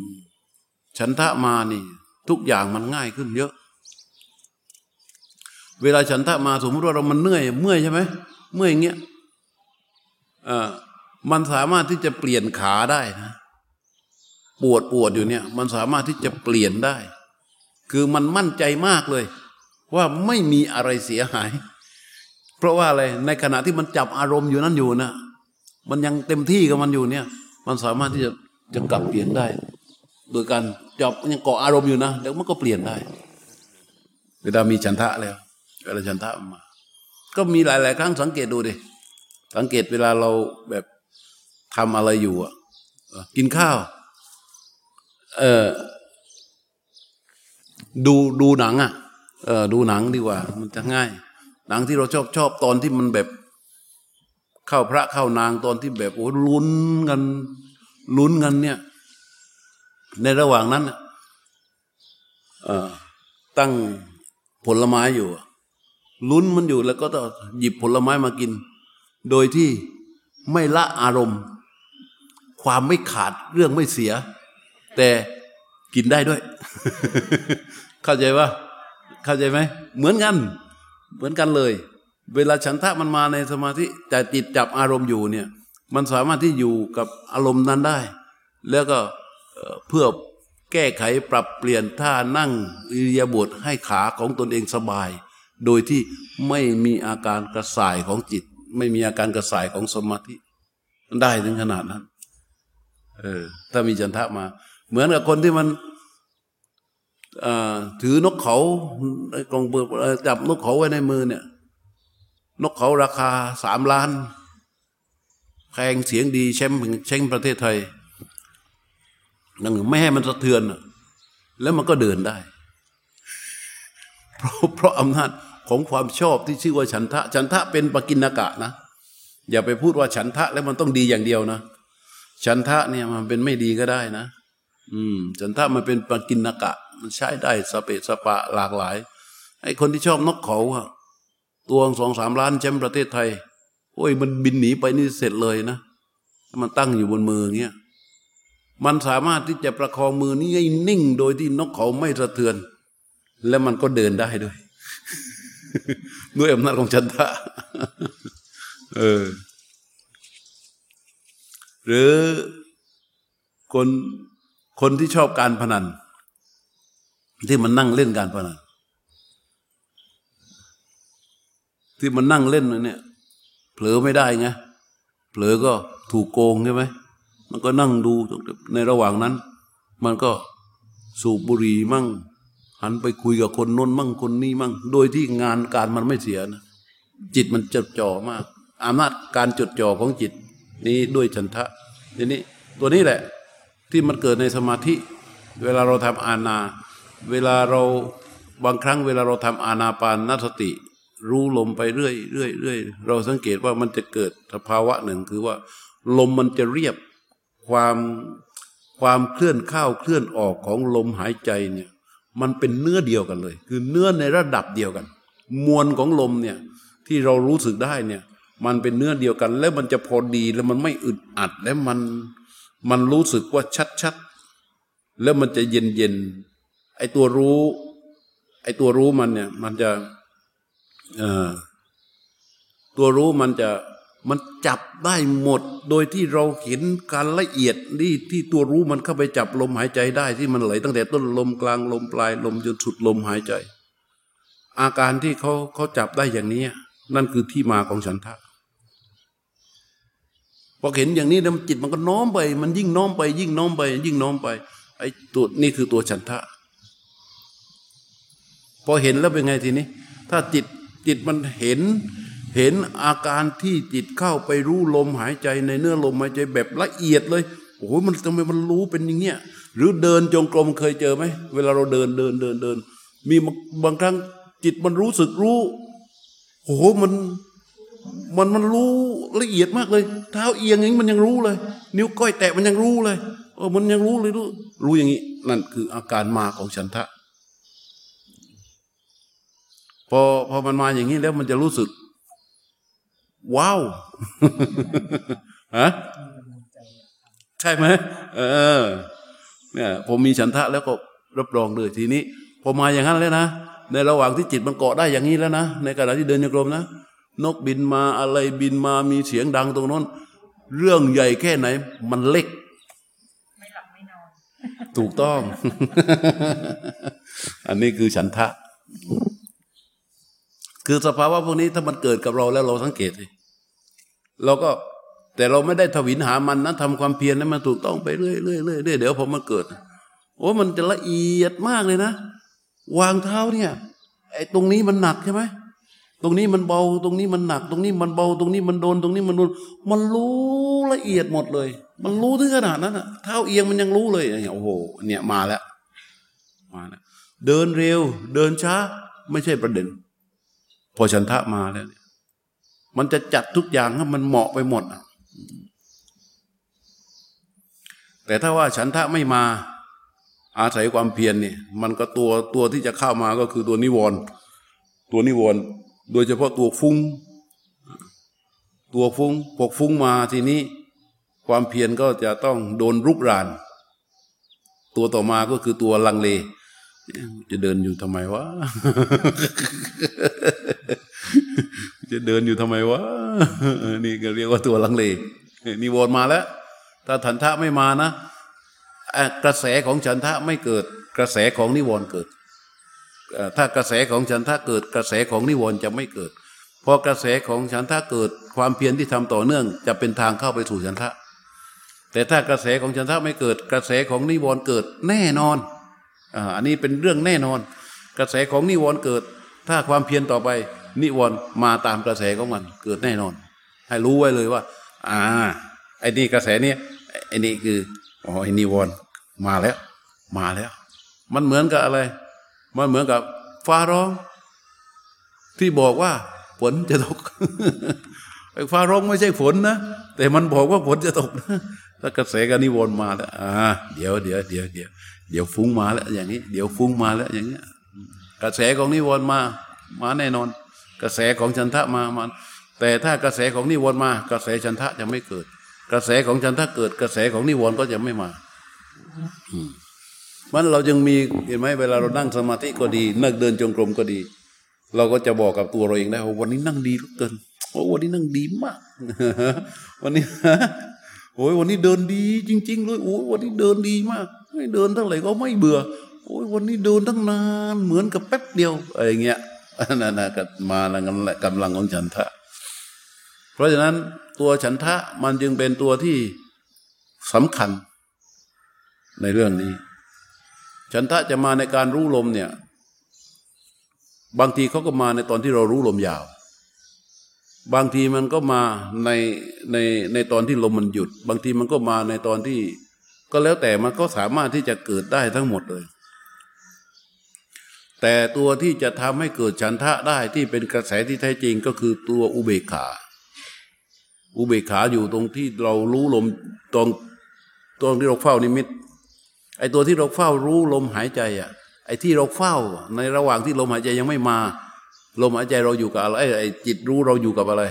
ฉันทะมานี่ ทุกอย่างมันง่ายขึ้นเยอะ เวลาฉันทะมาสมมติว่าเรามันเหนื่อยเมื่อยใช่ไหมเมื่อยอย่างเงี้ยอ่ามันสามารถที่จะเปลี่ยนขาได้นะ ปวดปวดอยู่เนี่ย มันสามารถที่จะเปลี่ยนได้ คือมันมั่นใจมากเลย ว่าไม่มีอะไรเสียหาย เพราะว่าอะไรในขณะที่มันจับอารมณ์อยู่นั่นอยู่นะมันยังเต็มที่กับมันอยู่เนี่ย มันสามารถที่จะจะกลับเปลี่ยนได้ โดยการจับยังเกาะอารมณ์อยู่นะแล้วมันก็เปลี่ยนได้เวลามีฉันทะแล้วเวลาฉันทะมา ก็มีหลาย ๆ ครั้งสังเกตดูดิสังเกตเวลาเราแบบทำอะไรอยู่อะกินข้าว เออดูดูหนังอะ เออ ดูหนังดีกว่า มันจะง่าย หนังที่เราชอบชอบตอนที่มันแบบ เข้าพระเข้านางตอนที่แบบโอ้ลุ้นกันลุ้นกันเนี่ย ในระหว่างนั้นตั้งผลไม้อยู่ลุ้นมันอยู่แล้วก็ต้องหยิบผลไม้มากิน โดยที่ไม่ละอารมณ์ ความไม่ขาดเรื่องไม่เสีย แต่กินได้ด้วย เข้าใจว่าเข้าใจไหม เหมือนกัน เหมือนกันเลย เวลาฉันทะมันมาในสมาธิแต่ติดจับอารมณ์อยู่เนี่ย มันสามารถที่อยู่กับอารมณ์นั้นได้ แล้วก็เพื่อแก้ไขปรับเปลี่ยนท่านั่งอิริยาบถให้ขาของตนเองสบาย โดยที่ไม่มีอาการกระสายของจิต ไม่มีอาการกระสายของสมาธิมันได้ถึงขนาดนั้น เออ ถ้ามีฉันทะมา เหมือนกับคนที่มันถือนกเขากองเบิกจับนกเขาไว้ในมือเนี่ย นกเขาราคาสามล้านแพงเสียงดีแชมป์แชมป์ประเทศไทยนั่นไม่ให้มันสะเทือน แล้วมันก็เดินได้ เพราะเพราะอำนาจของความชอบที่ชื่อว่าฉันทะ ฉันทะเป็นปกินากะนะ อย่าไปพูดว่าฉันทะแล้วมันต้องดีอย่างเดียวนะ ฉันทะเนี่ยมันเป็นไม่ดีก็ได้นะ อืมฉันทะมันเป็นปกินกะ มันใช้ได้สเปสปะหลากหลายไอ้คนที่ชอบนกเขาอะตัวสองสามล้านแชมป์ประเทศไทยโอ้ยมันบินหนีไปนี่เสร็จเลยนะมันตั้งอยู่บนมือเงี้ยมันสามารถที่จะประคองมือนี้ให้นิ่ง โดยที่นกเขาไม่สะเทือน และมันก็เดินได้ด้วย ด้วยอำนาจของจันทะเออ หรือคน คนที่ชอบการพนัน ที่มันนั่งเล่นการพนัน ที่มันนั่งเล่นเนี่ยเผลอไม่ได้ไงเผลอก็ถูกโกงใช่ไหมมันก็นั่งดูในระหว่างนั้น มันก็สูบบุหรี่มั่ง หันไปคุยกับคนน้นมั่งคนนี้มั่ง โดยที่งานการมันไม่เสียนะจิตมันจดจ่อมากอำนาจการจดจ่อของจิตนี้ด้วยฉันทะทีนี้ตัวนี้แหละ ที่มันเกิดในสมาธิ เวลาเราทำอาณาเวลาเราบางครั้งเวลาเราทำอาณาปานนัสติ รู้ลมไปเรื่อยเรื่อยเรื่อยเราสังเกตว่ามันจะเกิดสภาวะหนึ่งคือว่า ลมมันจะเรียบความความเคลื่อนเข้าเคลื่อนออกของลมหายใจเนี่ยมันเป็นเนื้อเดียวกันเลย คือเนื้อในระดับเดียวกัน มวลของลมเนี่ยที่เรารู้สึกได้เนี่ยมันเป็นเนื้อเดียวกัน แล้วมันจะพอดีแล้วมันไม่อึดอัดแล้วมัน มันรู้สึกว่าชัดๆ แล้วมันจะเย็นเย็นไอตัวรู้ ไอตัวรู้มันเนี่ย มันจะตัวรู้มันจะมันจับได้หมด โดยที่เราเห็นการละเอียดนี่ที่ตัวรู้มันเข้าไปจับลมหายใจได้ที่มันไหลตั้งแต่ต้นลมกลางลมปลายลมจนสุดลมหายใจ อาการที่เขาเขาจับได้อย่างนี้ นั่นคือที่มาของฉันทะ พอเห็นอย่างนี้แล้วจิตมันก็น้อมไป มันยิ่งน้อมไป ยิ่งน้อมไป ยิ่งน้อมไปไอ้ตัวนี่คือตัวฉันทะ พอเห็นแล้วเป็นไงทีนี้ ถ้าจิตจิตมันเห็น เห็นอาการที่จิตเข้าไปรู้ลมหายใจในเนื้อลมหายใจแบบละเอียดเลยโอ้โหมันทำไมมันรู้เป็นอย่างเงี้ยหรือเดินจงกรมเคยเจอไหมเวลาเราเดินเดินเดินเดิน มีบางครั้งจิตมันรู้สึกรู้โอ้โหมันมันมันรู้ ละเอียดมากเลย เท้าเอียงอย่างนี้มันยังรู้เลย นิ้วก้อยแตะมันยังรู้เลยเออมันยังรู้เลยรู้รู้อย่างนี้ นั่นคืออาการมาของฉันทะ พอพอมันมาอย่างนี้แล้วมันจะรู้สึก ว้าวฮะใช่ไหมเออ เนี่ยผมมีฉันทะแล้วก็รับรองเลยทีนี้พอมาอย่างนั้นแล้วนะในระหว่างที่จิตมันเกาะได้อย่างนี้แล้วนะในขณะที่เดินโยกลมนะ นกบินมาอะไรบินมามีเสียงดังตรงนั้น เรื่องใหญ่แค่ไหน มันเล็ก ไม่หลับไม่นอน ถูกต้อง อันนี้คือฉันทะ คือสภาวะพวกนี้ถ้ามันเกิดกับเราแล้วเราสังเกตสิเราก็แต่เราไม่ได้ทวินหามันนะทำความเพียรนั้นมันถูกต้องไปเรื่อยเรื่อยเรื่อยเดี๋ยวพอมันเกิด โอ้มันจะละเอียดมากเลยนะ วางเท้าเนี่ยไอ้ตรงนี้มันหนักใช่ไหม ตรงนี้มันเบาตรงนี้มันหนัก ตรงนี้มันเบาตรงนี้มันโดน ตรงนี้มันโดนมันรู้ละเอียดหมดเลย มันรู้ถึงขนาดนั้นอะเท้าเอียงมันยังรู้เลยโอ้โหเนี่ยมาแล้วมาแล้วเดินเร็ว เดินช้า ไม่ใช่ประเด็น พอฉันทะมาแล้วเนี่ยมันจะจัดทุกอย่างให้มันเหมาะไปหมดแต่ถ้าว่าฉันทะไม่มาอาศัยความเพียรเนี่ย มันก็ตัวตัวที่จะเข้ามาก็คือตัวนิวรณ์ตัวนิวรณ์ โดยเฉพาะตัวฟุง้ง ตัวฟุง้งพกฟุ้งมาทีนี้ ความเพียรก็จะต้องโดนรุกราน ตัวต่อมาก็คือตัวลังเล จะเดินอยู่ทำไมวะ จะเดินอยู่ทำไมวะ นี่ก็เรียกว่าตัวลังเลนิวรณ์มาแล้ว ถ้าฉันทะไม่มานะ กระแสของฉันทะไม่เกิด กระแสของนิวรณ์เกิด ถ้ากระแสของฉันทะเกิดกระแสของนิวรณ์จะไม่เกิดพอกระแสของฉันทะเกิดความเพียรที่ทำต่อเนื่อง จะเป็นทางเข้าไปสู่ฉันทะ แต่ถ้ากระแสของฉันทะไม่เกิดกระแสของนิวรณ์เกิดแน่นอนอันนี้เป็นเรื่องแน่นอน กระแสของนิวรณ์เกิด ถ้าความเพียรต่อไป นิวรณ์มาตามกระแสของมันเกิดแน่นอน ให้รู้ไว้เลยว่า อ่าไอ้นี่กระแสเนี้ยไอ้นี่คืออ๋อไอ้นิวรณ์มาแล้ว มาแล้ว มันเหมือนกับอะไร มันเหมือนกับฟ้าร้อง ที่บอกว่าฝนจะตกฟ้าร้องไม่ใช่ฝนนะ แต่มันบอกว่าฝนจะตกนะถ้ากระแสกันนิวรณ์มาแล้วอ่าเดี๋ยวเดี๋ยวเดี๋ยวเดี๋ยวเดี๋ยวฟุ้งมาแล้วอย่างนี้ เดี๋ยวฟุ้งมาแล้วอย่างเงี้กระแสของนิวรณ์มา มาแน่นอน กระแสของฉันทะมามาแต่ถ้ากระแสของนิวรณ์มา กระแสฉันทะจะไม่เกิด กระแสของฉันทะเกิด กระแสของนิวรณ์ก็จะไม่มามั มันเราจึงมีเห็นไหมเวลาเรานั่งสมาธิก็ดี นั่งเดินจงกรมก็ดี เราก็จะบอกกับตัวเราเองได้ว่าวันนี้นั่งดีเหลือเกินโอ้วันนี้นั่งดีมาก วันนี้โอ้ยวันนี้เดินดี จริงๆเลยโอ้ยวันนี้เดินดีมากเดินเท่าไหร่ก็ไม่เบื่อ โอ้ยวันนี้เดินตั้งนานเหมือนกับแป๊บเดียวอะไรเงี้ยนั่นนะก็มาแล้วกันแหละกำลังของฉันทะ เพราะฉะนั้นตัวฉันทะมันจึงเป็นตัวที่สำคัญในเรื่องนี้ ฉันทะจะมาในการรู้ลมเนี่ย บางทีเขาก็มาในตอนที่เรารู้ลมยาว บางทีมันก็มาในในในตอนที่ลมมันหยุด บางทีมันก็มาในตอนที่ ก็แล้วแต่มันก็สามารถที่จะเกิดได้ทั้งหมดเลย แต่ตัวที่จะทำให้เกิดฉันทะได้ที่เป็นกระแสที่แท้จริงก็คือตัวอุเบกขาอุเบกขาอยู่ตรงที่เรารู้ลมตรงตรงที่เราเฝ้านิมิต ไอ้ตัวที่เราเฝ้ารู้ลมหายใจอะ ไอ้ที่เราเฝ้าในระหว่างที่ลมหายใจยังไม่มา ลมหายใจเราอยู่กับอะไรไอ้จิตรู้เราอยู่กับอะไร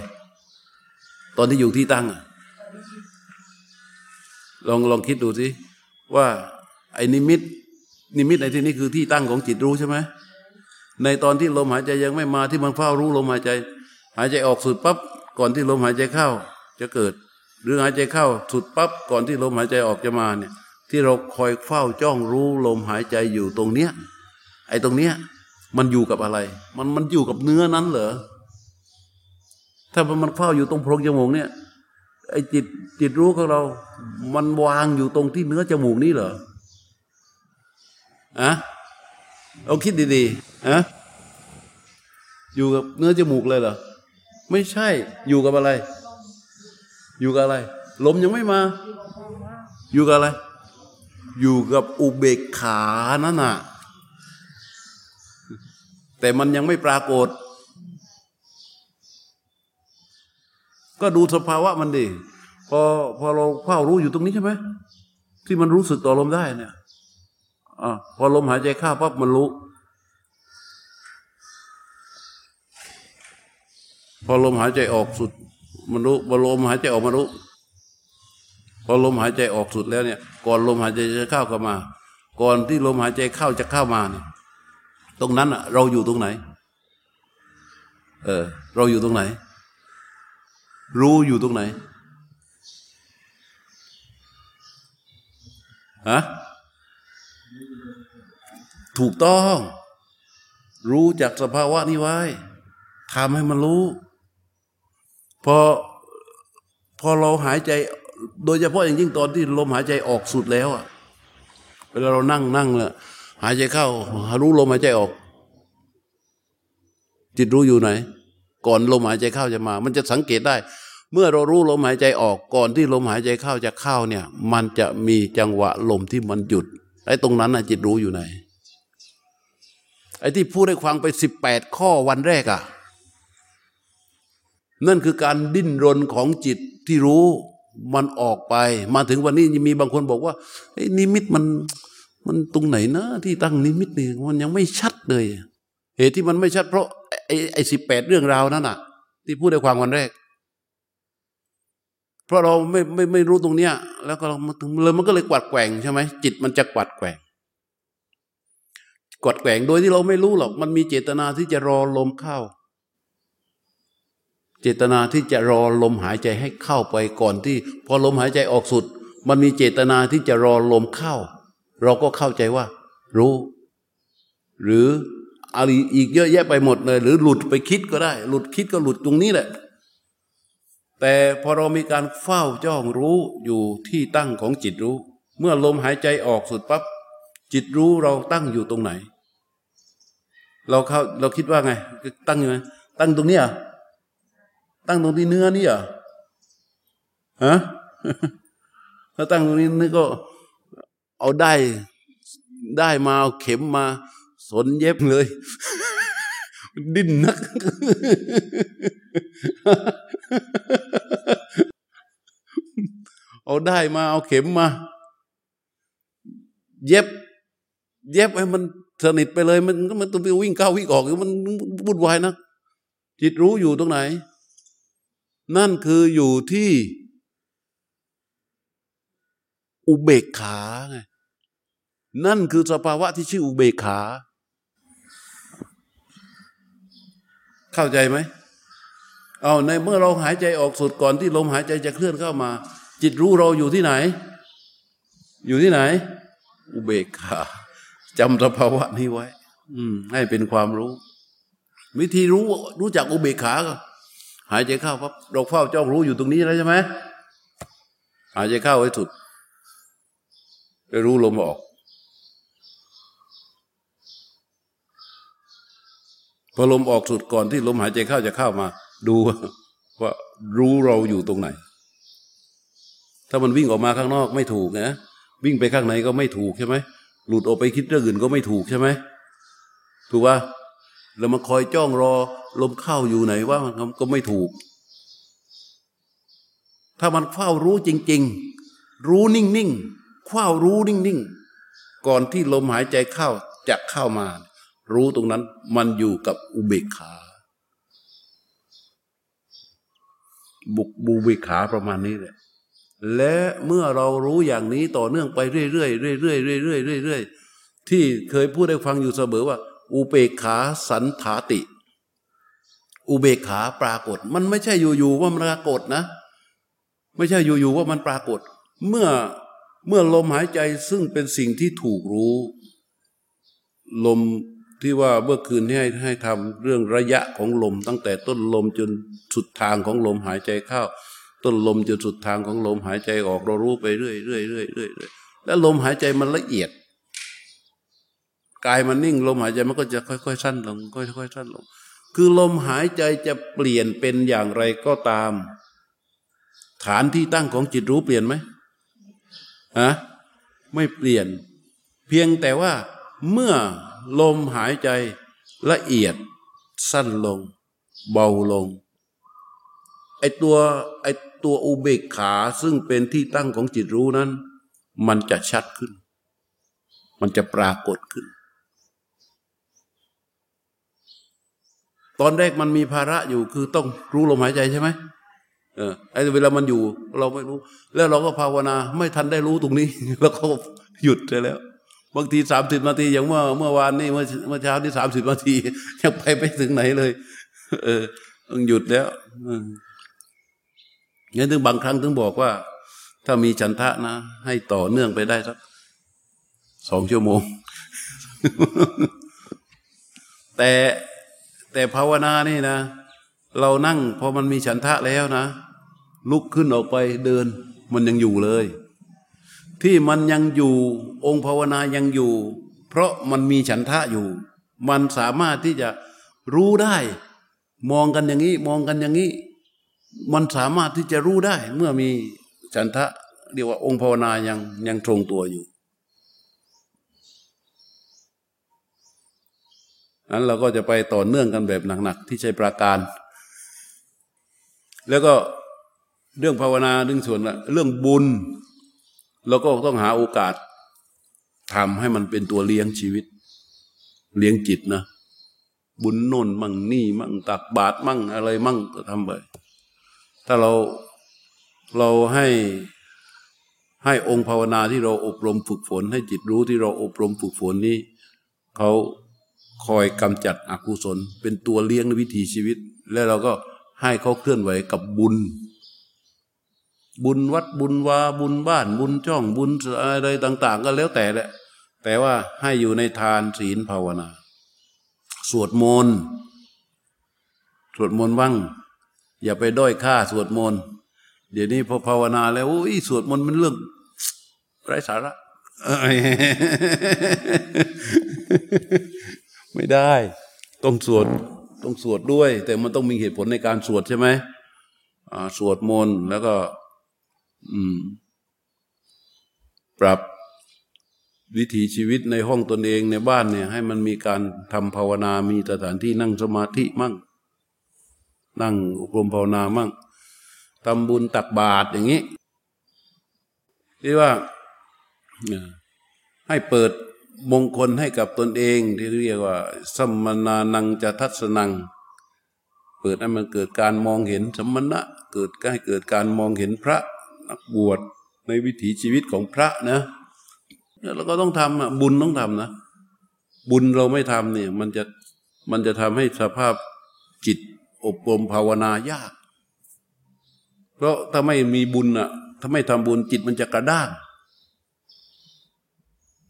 ตอนที่อยู่ที่ตั้งลองลองคิดดูสิว่า ไอ้นิมิต นิมิตในที่นี้คือที่ตั้งของจิตรู้ใช่ไหมในตอนที่ลมหายใจยังไม่มาที่มันเฝ้ารู้ลมหายใจ หายใจออกสุดปั๊บก่อนที่ลมหายใจเข้า จะเกิด หรือหายใจเข้าสุดปั๊บก่อนที่ลมหายใจออกจะมาเนี่ย ที่เราคอยเฝ้าจ้องรู้ลมหายใจอยู่ตรงเนี้ยไอ้ตรงเนี้ยมันอยู่กับอะไร มันมันอยู่กับเนื้อนั้นเหรอถ้ามันเฝ้าอยู่ตรงโพรงจมูกเนี่ยไอ้จิตจิตรู้ของเรา มันวางอยู่ตรงที่เนื้อจมูกนี่เหรออะเอาคิดดีๆอะอยู่กับเนื้อจมูกเลยเหรอไม่ใช่อยู่กับอะไร อยู่กับอะไร ลมยังไม่มา อยู่กับอะไร อยู่กับอุเบกขานั่นน่ะ แต่มันยังไม่ปรากฏ ก็ดูสภาวะมันดิพอพอเราเฝ้ารู้อยู่ตรงนี้ใช่ไหมที่มันรู้สึกต่อลมได้เนี่ยอพอลมหายใจเข้าปั๊บมันรู้ พอลมหายใจออกสุด มันรู้พอลมหายใจออกมารู้ พอลมหายใจออกสุดแล้วเนี่ย ก่อนลมหายใจจะเข้าก็มา ก่อนที่ลมหายใจเข้าจะเข้ามาเนี่ย ตรงนั้นอะเราอยู่ตรงไหน เออ เราอยู่ตรงไหน รู้อยู่ตรงไหนฮะถูกต้อง รู้จักสภาวะนี้ไว้ทำให้มันรู้ พอพอเราหายใจ โดยเฉพาะอย่างยิ่งตอนที่ลมหายใจออกสุดแล้วอะเวลาเรานั่งนั่งลยหายใจเข้ารู้ลมหายใจออก จิตรู้อยู่ไหน ก่อนลมหายใจเข้าจะมา มันจะสังเกตได้ เมื่อเรารู้ลมหายใจออกก่อนที่ลมหายใจเข้าจะเข้าเนี่ย มันจะมีจังหวะลมที่มันหยุดไอ้ตรงนั้นนะจิตรู้อยู่ไหนไอ้ที่พูดให้ฟังไปสิบแปดข้อวันแรกอะ่ะ นั่นคือการดิ้นรนของจิตที่รู้ มันออกไป มาถึงวันนี้มีบางคนบอกว่านิมิตมันมันตรงไหนนะที่ตั้งนิมิตนี่มันยังไม่ชัดเลย เหตุที่มันไม่ชัดเพราะไอ้ไอ้สิบแปดเรื่องราวนั่นน่ะ ที่พูดในความวันแรก เพราะเราไม่ไม่ไม่รู้ตรงเนี้ย แล้วก็เลยมันก็เลยกวัดแกว่งใช่ไหมจิตมันจะกวัดแกว่งกวัดแกว่งโดยที่เราไม่รู้หรอก มันมีเจตนาที่จะรอลมเข้า เจตนาที่จะรอลมหายใจให้เข้าไปก่อนที่ พอลมหายใจออกสุด มันมีเจตนาที่จะรอลมเข้า เราก็เข้าใจว่า รู้ หรืออะไรอีกเยอะแยะไปหมดเลย หรือหลุดไปคิดก็ได้ หลุดคิดก็หลุดตรงนี้แหละ แต่พอเรามีการเฝ้าจ้องรู้อยู่ที่ตั้งของจิตรู้ เมื่อลมหายใจออกสุดปั๊บจิตรู้เราตั้งอยู่ตรงไหน เราเข้าเราคิดว่าไง ตั้งอยู่ไหมตั้งตรงนี้อะ ตั้งตรงที่เนื้อนี่อะฮะถ้าตั้งตรงนี้นี่ก็เอาได้ได้มาเอาเข็มมา สนเย็บเลย ดิ้นนัก เอาได้มาเอาเข็มมา เย็บ เย็บให้มันสนิทไปเลย มันก็มันต้องไปวิ่งเข้าวิ่งออกมันวุ่นวายนะจิตรู้อยู่ตรงไหน นั่นคืออยู่ที่ อุเบกขาไงนั่นคือสภาวะที่ชื่ออุเบกขา เข้าใจไหม เอาในเมื่อเราหายใจออกสุดก่อนที่ลมหายใจจะเคลื่อนเข้ามา จิตรู้เราอยู่ที่ไหน อยู่ที่ไหน อุเบกขาจำสภาวะนี้ไว้ อืม ให้เป็นความรู้ วิธีรู้รู้จักอุเบกขาก็ หายใจเข้าพับเราเฝ้าจ้องรู้อยู่ตรงนี้แล้วใช่ไหมหายใจเข้าไว้สุดไปรู้ลมออก พอลมออกสุดก่อนที่ลมหายใจเข้าจะเข้ามา ดูว่ารู้เราอยู่ตรงไหน ถ้ามันวิ่งออกมาข้างนอกไม่ถูกนะวิ่งไปข้างในก็ไม่ถูกใช่ไหมหลุดออกไปคิดเรื่องอื่นก็ไม่ถูกใช่ไหมถูกปะ เรามาคอยจ้องรอลมเข้าอยู่ไหนว่ามันก็ไม่ถูก ถ้ามันเฝ้ารู้จริง ๆ รู้นิ่งๆเฝ้ารู้นิ่งๆ ก่อนที่ลมหายใจเข้าจะเข้ามา รู้ตรงนั้นมันอยู่กับอุเบกขา บุกบูเบกขาประมาณนี้แหละและเมื่อเรารู้อย่างนี้ต่อเนื่องไปเรื่อยๆเรื่อยๆเรื่อยๆเรื่อยๆที่เคยพูดให้ฟังอยู่เสมอว่า อุเบกขาสันถาติ อุเบกขาปรากฏ มันไม่ใช่อยู่ๆว่ามันปรากฏนะ ไม่ใช่อยู่ๆว่ามันปรากฏ เมื่อเมื่อลมหายใจซึ่งเป็นสิ่งที่ถูกรู้ ลมที่ว่าเมื่อคืนให้ให้ทำเรื่องระยะของลม ตั้งแต่ต้นลมจนสุดทางของลมหายใจเข้า ต้นลมจนสุดทางของลมหายใจออกเรารู้ไปเรื่อยเรื่อยเรื่อยเรื่อยแล้วลมหายใจมันละเอียด กายมันนิ่งลมหายใจมันก็จะค่อย ๆ สั้นลงค่อยๆสั้นลง คือลมหายใจจะเปลี่ยนเป็นอย่างไรก็ตาม ฐานที่ตั้งของจิตรู้เปลี่ยนไหมฮะไม่เปลี่ยน เพียงแต่ว่าเมื่อลมหายใจละเอียดสั้นลง เบาลงไอตัวไอตัวอุเบกขาซึ่งเป็นที่ตั้งของจิตรู้นั้น มันจะชัดขึ้น มันจะปรากฏขึ้น ตอนแรกมันมีภาระอยู่คือต้องรู้ลมหายใจใช่ไหมเออไอเวลามันอยู่ เราไม่รู้ แล้วเราก็ภาวนาไม่ทันได้รู้ตรงนี้ แล้วก็หยุดไปแล้ว บางทีสามสิบนาทีอย่างเมื่อเมื่อวานนี้เมื่อเมื่อเช้านี่สามสิบนาทียังไปไปถึงไหนเลย เออต้องหยุดแล้วงั้นถึงบางครั้งถึงบอกว่า ถ้ามีฉันทะนะ ให้ต่อเนื่องไปได้สักสองชั่วโมง แต่ แต่ภาวนานี่นะ เรานั่งพอมันมีฉันทะแล้วนะ ลุกขึ้นออกไปเดิน มันยังอยู่เลย ที่มันยังอยู่องค์ภาวนายังอยู่ เพราะมันมีฉันทะอยู่ มันสามารถที่จะรู้ได้ มองกันอย่างนี้ มองกันอย่างนี้ มันสามารถที่จะรู้ได้ เมื่อมีฉันทะเรียกว่าองค์ภาวนายังยังตรงตัวอยู่ นั้นเราก็จะไปต่อเนื่องกันแบบหนักๆที่ใช้ประการ แล้วก็เรื่องภาวนาเรื่องส่วนเรื่องบุญ เราก็ต้องหาโอกาสทำให้มันเป็นตัวเลี้ยงชีวิต เลี้ยงจิตนะ บุญน่นมั่งนี่มั่งตักบาตรมั่งอะไรมั่งก็ทำไปถ้าเราเราให้ให้องค์ภาวนาที่เราอบรมฝึกฝน ให้จิตรู้ที่เราอบรมฝึกฝนนี้เขา คอยกำจัดอกุศล เป็นตัวเลี้ยงในวิถีชีวิต แล้วเราก็ให้เขาเคลื่อนไหวกับบุญ บุญวัดบุญวาบุญบ้าน บุญช่องบุญอะไรต่าง ๆ ก็แล้วแต่แหละ แต่ว่าให้อยู่ในทานศีลภาวนา สวดมนต์สวดมนต์บ้างอย่าไปด้อยค่าสวดมนต์เดี๋ยวนี้พอภาวนาแล้วโอ้ยสวดมนต์มันเรื่องไร้สาระ ไม่ได้ ต้องสวดต้องสวดด้วย แต่มันต้องมีเหตุผลในการสวดใช่ไหมสวดมนต์แล้วก็ปรับวิถีชีวิตในห้องตนเองในบ้านเนี่ย ให้มันมีการทำภาวนา มีสถานที่นั่งสมาธิมั่ง นั่งอบรมภาวนามั่งทำบุญตักบาตรอย่างนี้ที่ว่าให้เปิด มงคลให้กับตนเองที่เรียกว่าสัมมนานังจะทัศนัง เปิดให้มันเกิดการมองเห็นสมณะเกิดให้เกิดการมองเห็นพระนักบวชในวิถีชีวิตของพระนะเราก็ต้องทำบุญต้องทำนะ บุญเราไม่ทำเนี่ยมันจะมันจะทำให้สภาพจิตอบรมภาวนายาก เพราะถ้าไม่มีบุญอะถ้าไม่ทำบุญจิตมันจะกระด้าง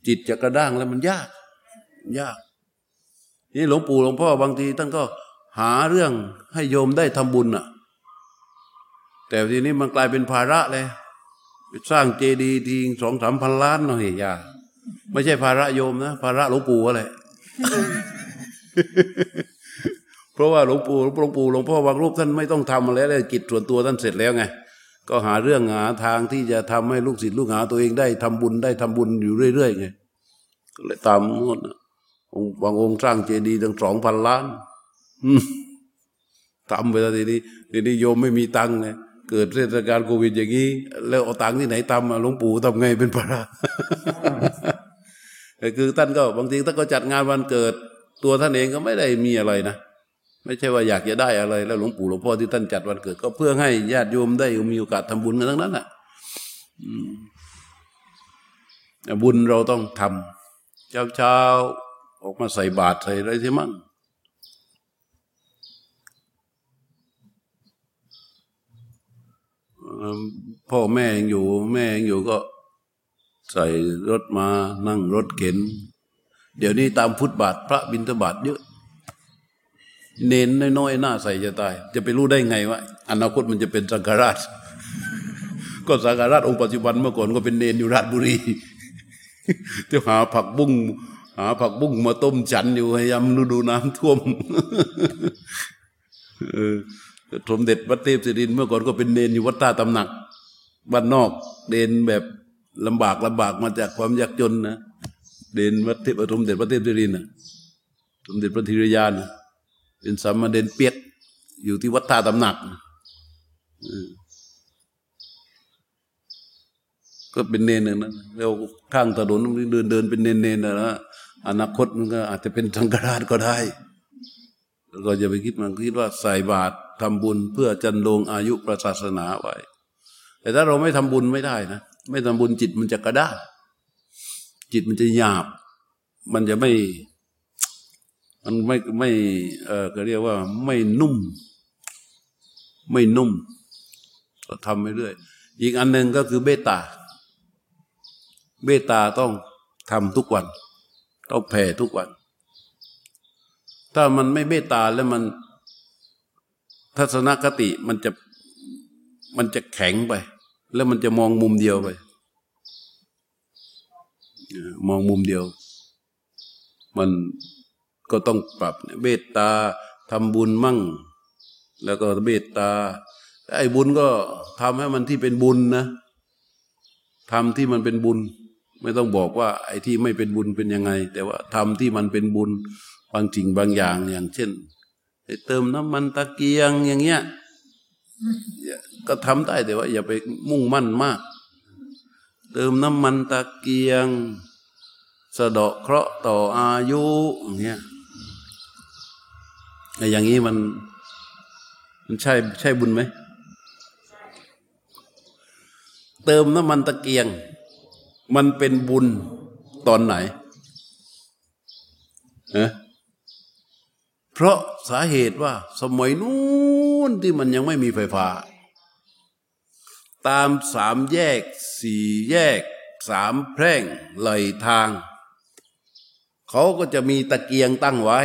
จิตจะกระด้างแล้วมันยาก ยาก นี่หลวงปู่หลวงพ่อบางทีท่านก็หาเรื่องให้โยมได้ทำบุญอะ แต่ทีนี้มันกลายเป็นภาระเลยสร้างเจดีย์ทีสองสามพันล้านหน่อยอย่าไม่ใช่ภาระโยมนะภาระหลวงปู่อะไรเพราะว่าหลวงปู่หลวงปู่หลวงพ่อบางรูปท่านไม่ต้องทำอะไรเลยกิจส่วนตัวท่านเสร็จแล้วไง ก็หาเรื่องหาทางที่จะทำให้ลูกศิษย์ลูกหาตัวเองได้ทำบุญได้ทำบุญอยู่เรื่อยๆไงก็เลยตามหมดบางองค์สร้างเจดีย์ตั้งสองพันล้านทำไปแล้วทีนี้ทีนี้โยมไม่มีตังค์เลยเกิดเทศกาลโควิดอย่างนี้ แล้วเอาตังค์ที่ไหนทำหลวงปู่ทำไงเป็นภาระคือท่านก็บางทีท่านก็จัดงานวันเกิด ตัวท่านเองก็ไม่ได้มีอะไรนะ ไม่ใช่ว่าอยากจะได้อะไร แล้วหลวงปู่หลวงพ่อที่ท่านจัดวันเกิด ก็เพื่อให้ญาติโยมได้มีโอกาสทำบุญกันทั้งนั้นแหละบุญเราต้องทำเช้าเช้าออกมาใส่บาตรใส่อะไรใช่มั้งพ่อแม่ยังอยู่แม่ยังอยู่ก็ใส่รถมานั่งรถเข็น เดี๋ยวนี้ตามฟุตบาทพระบิณฑบาตเยอะ เน้นน้อยๆหน้าใส่จะตาย จะไปรู้ได้ไงว่าอนาคตมันจะเป็นสังฆราช ก็สังฆราชองค์ปัจจุบันเมื่อก่อนก็เป็นเนนอยู่ราชบุรีเที่ยวหาผักบุ้งหาผักบุ้งมาต้มฉันอยู่พยายามดูน้ำท่วมสมเด็จวัดเทพศิรินเมื่อก่อนก็เป็นเนนอยู่วัดท่าตำหนักบ้านนอกเดนแบบลำบากลำบากมาจากความยากจนนะเดนวัดเทพสมเด็จวัดเทพศิรินนะสมเด็จพระธีรยานะ เป็นสามเณรเปียก อยู่ที่วัดท่าตำหนัก ก็เป็นเนนหนึ่งนะแล้วข้างถนนเดินเดินเป็นเนนเนนนะอนาคตมันก็อาจจะเป็นสังฆราชก็ได้เราจะไปคิดมันคิดว่าใส่บาตรทำบุญเพื่อจันลงอายุประศาสนาไว้ แต่ถ้าเราไม่ทำบุญไม่ได้นะ ไม่ทำบุญจิตมันจะกระด้างจิตมันจะหยาบ มันจะไม่ มันไม่ไม่เออก็เรียกว่าไม่นุ่ม ไม่นุ่ม ก็ทำไปเรื่อย อีกอันหนึ่งก็คือเบตตาเบตตาต้องทำทุกวัน ต้องแผ่ทุกวัน ถ้ามันไม่เบตตาแล้วมัน ทัศนคติมันจะมันจะแข็งไป แล้วมันจะมองมุมเดียวไป มองมุมเดียว มัน ก็ต้องปรับเบตตาทำบุญมั่ง แล้วก็เบตตาไอ้บุญก็ทำให้มันที่เป็นบุญนะทำที่มันเป็นบุญ ไม่ต้องบอกว่า ไอ้ที่ไม่เป็นบุญเป็นยังไง แต่ว่าทำที่มันเป็นบุญบางสิ่งบางอย่างอย่างเช่นเติมน้ำมันตะเกียงอย่างเงี้ยก็ทำได้แต่ว่า อย่าไปมุ่งมั่นมาก เติมน้ำมันตะเกียง สะเดาะเคราะห์ต่ออายุอย่างเงี้ย อย่างนี้มันมันใช่ใช่บุญไหม เติมน้ำมันตะเกียง มันเป็นบุญตอนไหนเอะเพราะสาเหตุว่า สมัยนู้นที่มันยังไม่มีไฟฟ้า ตามสามแยก สี่แยก สามแพร่งไหลทาง เขาก็จะมีตะเกียงตั้งไว้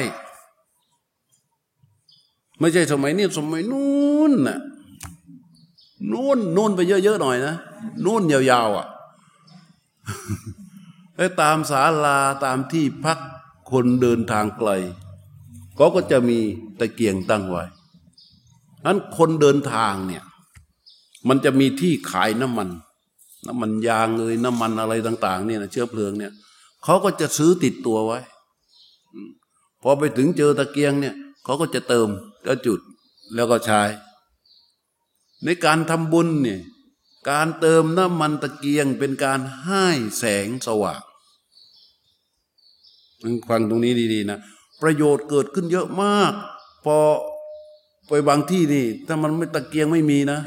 ไม่ใช่สมัยนี้สมัยนู้นน่ะนู่นนู่นไปเยอะๆหน่อยนะนู่นยาวๆอะแล้วตามศาลาตามที่พักคนเดินทางไกลก็ก็จะมีตะเกียงตั้งไว้นั้นคนเดินทางเนี่ย มันจะมีที่ขายน้ำมัน น้ำมันยางเลยน้ำมันอะไรต่าง ๆ เนี่ยนะเชื้อเพลิงเนี่ยเขาก็จะซื้อติดตัวไว้ พอไปถึงเจอตะเกียงเนี่ยเขาก็จะเติม แล้วจุดแล้วก็ใช้ ในการทำบุญเนี่ยการเติมน้ำมันตะเกียงเป็นการให้แสงสว่างฟังตรงนี้ดีๆนะ ประโยชน์เกิดขึ้นเยอะมาก พอไปบางที่นี่ ถ้ามันไม่ตะเกียงไม่มีนะ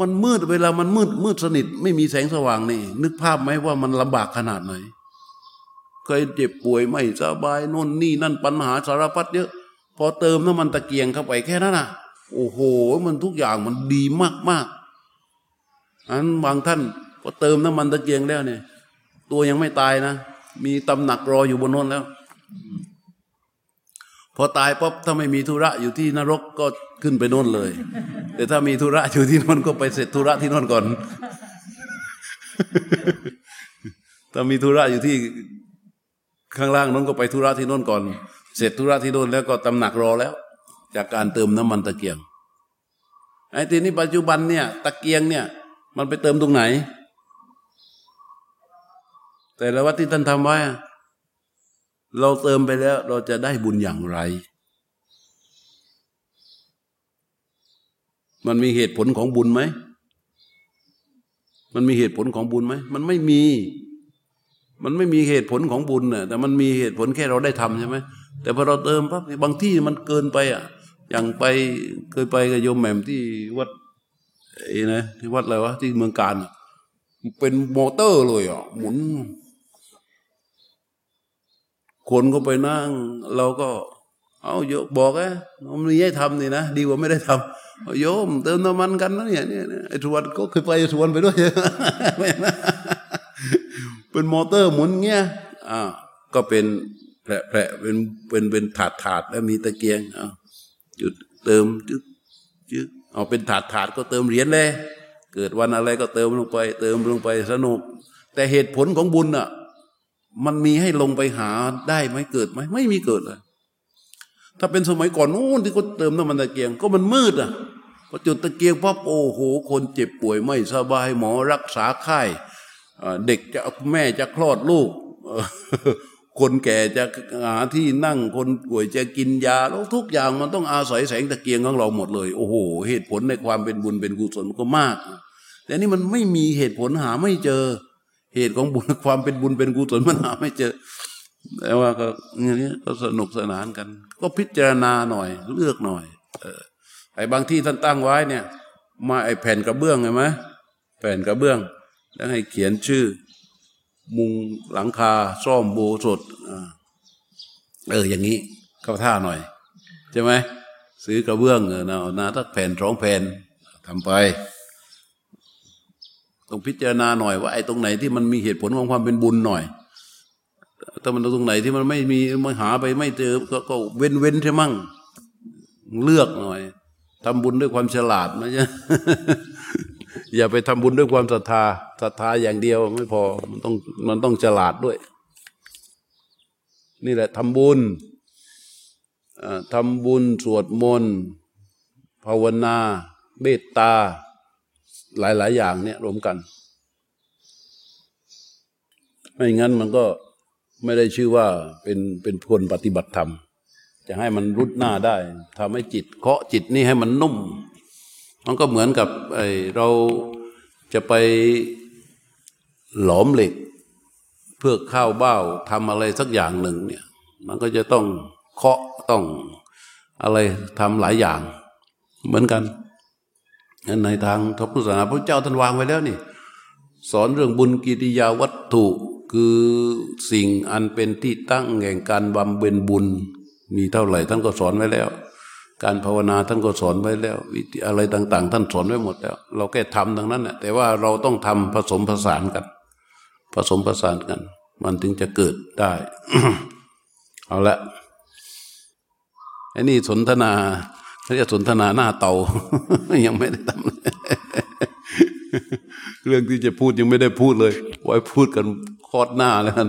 มันมืดเวลามันมืดมืดสนิท ไม่มีแสงสว่างนี่ นึกภาพไหมว่ามันลำบากขนาดไหน เคยเจ็บป่วยไม่สบายน่นนี่นั่นปัญหาสารพัดเยอะ พอเติมน้ำมันตะเกียงเข้าไปแค่นั้นนะโอ้โห มันทุกอย่างมันดีมากมากอันบางท่านพอเติมน้ำมันตะเกียงแล้วเนี่ย ตัวยังไม่ตายนะ มีตำหนักรออยู่บนน้นแล้ว พอตายปุ๊บถ้าไม่มีธุระอยู่ที่นรกก็ขึ้นไปน่นเลย แต่ถ้ามีธุระอยู่ที่น่นก็ไปเสร็จธุระที่น่นก่อน ถ้ามีธุระอยู่ที่ข้างล่างน้นก็ไปธุระที่น่นก่อน เสร็จธุระที่น่นแล้วก็ตำหนักรอแล้ว จากการเติมน้ำมันตะเกียงไอ้ทีนี้ปัจจุบันเนี่ยตะเกียงเนี่ย มันไปเติมตรงไหน แต่ละวัดที่ท่านทำไว้ เราเติมไปแล้ว เราจะได้บุญอย่างไร มันมีเหตุผลของบุญไหม มันมีเหตุผลของบุญไหม มันไม่มี มันไม่มีเหตุผลของบุญน่ะแต่มันมีเหตุผลแค่เราได้ทำใช่ไหม แต่พอเราเติมปั๊บบางที่มันเกินไปอะ อย่างไปเคยไปกับโยมแหม่มที่วัดไอ้นะที่วัดอะไรวะที่เมืองการเป็นมอเตอร์เลยอะหมุน คนก็ไปนั่ง เราก็ เอาโยบอกไอ้มันมีให้ทำนี่นะดีกว่าไม่ได้ทำโยม เติมน้ำมันกันนะเนี่ยเนี่ยไอ้ทวนก็เคยไปทวนไปด้วยเป็นมอเตอร์หมุนเงี้ยอ่าก็เป็น แผลแผลเป็นเป็นเป็นถาดถาดแล้วมีตะเกียงเอ่าจุดเติมจึ๊กจึ๊กเอาเป็นถาดถาดก็เติมเหรียญเลย เกิดวันอะไรก็เติมลงไป เติมลงไปสนุก แต่เหตุผลของบุญอะ มันมีให้ลงไปหาได้ไหมเกิดไหมไม่มีเกิดเลยถ้าเป็นสมัยก่อนนู้นที่เขาเติมน้ำมันตะเกียงก็มันมืดอะพอจุดตะเกียงปั๊บโอ้โห คนเจ็บป่วยไม่สบายหมอรักษาไข้เด็กจะแม่จะคลอดลูก คนแก่จะหาที่นั่งคนป่วยจะกินยาแล้วทุกอย่างมันต้องอาศัยแสงตะเกียงของเราหมดเลย โอ้โห เหตุผลในความเป็นบุญเป็นกุศลก็มาก แต่นี่มันไม่มีเหตุผลหาไม่เจอ เหตุของบุญความเป็นบุญเป็นกุศลมันหาไม่เจอ แต่ว่าก็อย่างนี้ก็สนุกสนานกัน ก็พิจารณาหน่อย เลือกหน่อยเออไอ้บางที่ท่านตั้งไว้เนี่ย มาไอ้แผ่นกระเบื้องไงไหมแผ่นกระเบื้อง แล้วให้เขียนชื่อ มุงหลังคาซ่อมโบสถเอออย่างนี้เข้าท่าหน่อย ใช่ไหมซื้อกระเบื้องเออนะนะถ้าแผ่นสองแผ่นทำไปต้องพิจารณาหน่อยว่าไอ้ตรงไหนที่มันมีเหตุผลของความเป็นบุญหน่อยถ้ามันตรงไหนที่มันไม่มีมันหาไปไม่เจอก็ก็เว้นเว้นใช่มั่ง เลือกหน่อยทำบุญด้วยความฉลาดนะจ๊ะ อย่าไปทำบุญด้วยความศรัทธาศรัทธาอย่างเดียวไม่พอมันต้องมันต้องฉลาดด้วย นี่แหละทำบุญทำบุญสวดมนต์ภาวนาเมตตา หลาย ๆ อย่างเนี่ยรวมกัน ไม่งั้นมันก็ไม่ได้ชื่อว่าเป็นเป็นคนปฏิบัติธรรม จะให้มันรุดหน้าได้ทำให้จิตเคาะจิตนี่ให้มันนุ่ม มันก็เหมือนกับไอเราจะไปหลอมเหล็ก เพื่อข้าวเบ้าทำอะไรสักอย่างหนึ่งเนี่ย มันก็จะต้องเคาะต้องอะไรทำหลายอย่าง เหมือนกันในทางทพุทธศาสนาพระเจ้าท่านวางไว้แล้วนี่ สอนเรื่องบุญกิริยาวัตถุคือสิ่งอันเป็นที่ตั้งแห่งการบำเพ็ญบุญ มีเท่าไหร่ท่านก็สอนไว้แล้ว การภาวนาท่านก็สอนไว้แล้ววิธีอะไรต่าง ๆ ท่านสอนไว้หมดแล้ว เราแค่ทำดังนั้นแหละแต่ว่าเราต้องทำผสมผสานกัน ผสมผสานกัน มันถึงจะเกิดได้ เอาละไอ้นี่สนทนาเขาจะสนทนาหน้าเตา ยังไม่ได้ทำเรื่องที่จะพูดยังไม่ได้พูดเลย ไว้พูดกันคอดหน้าแล้วกัน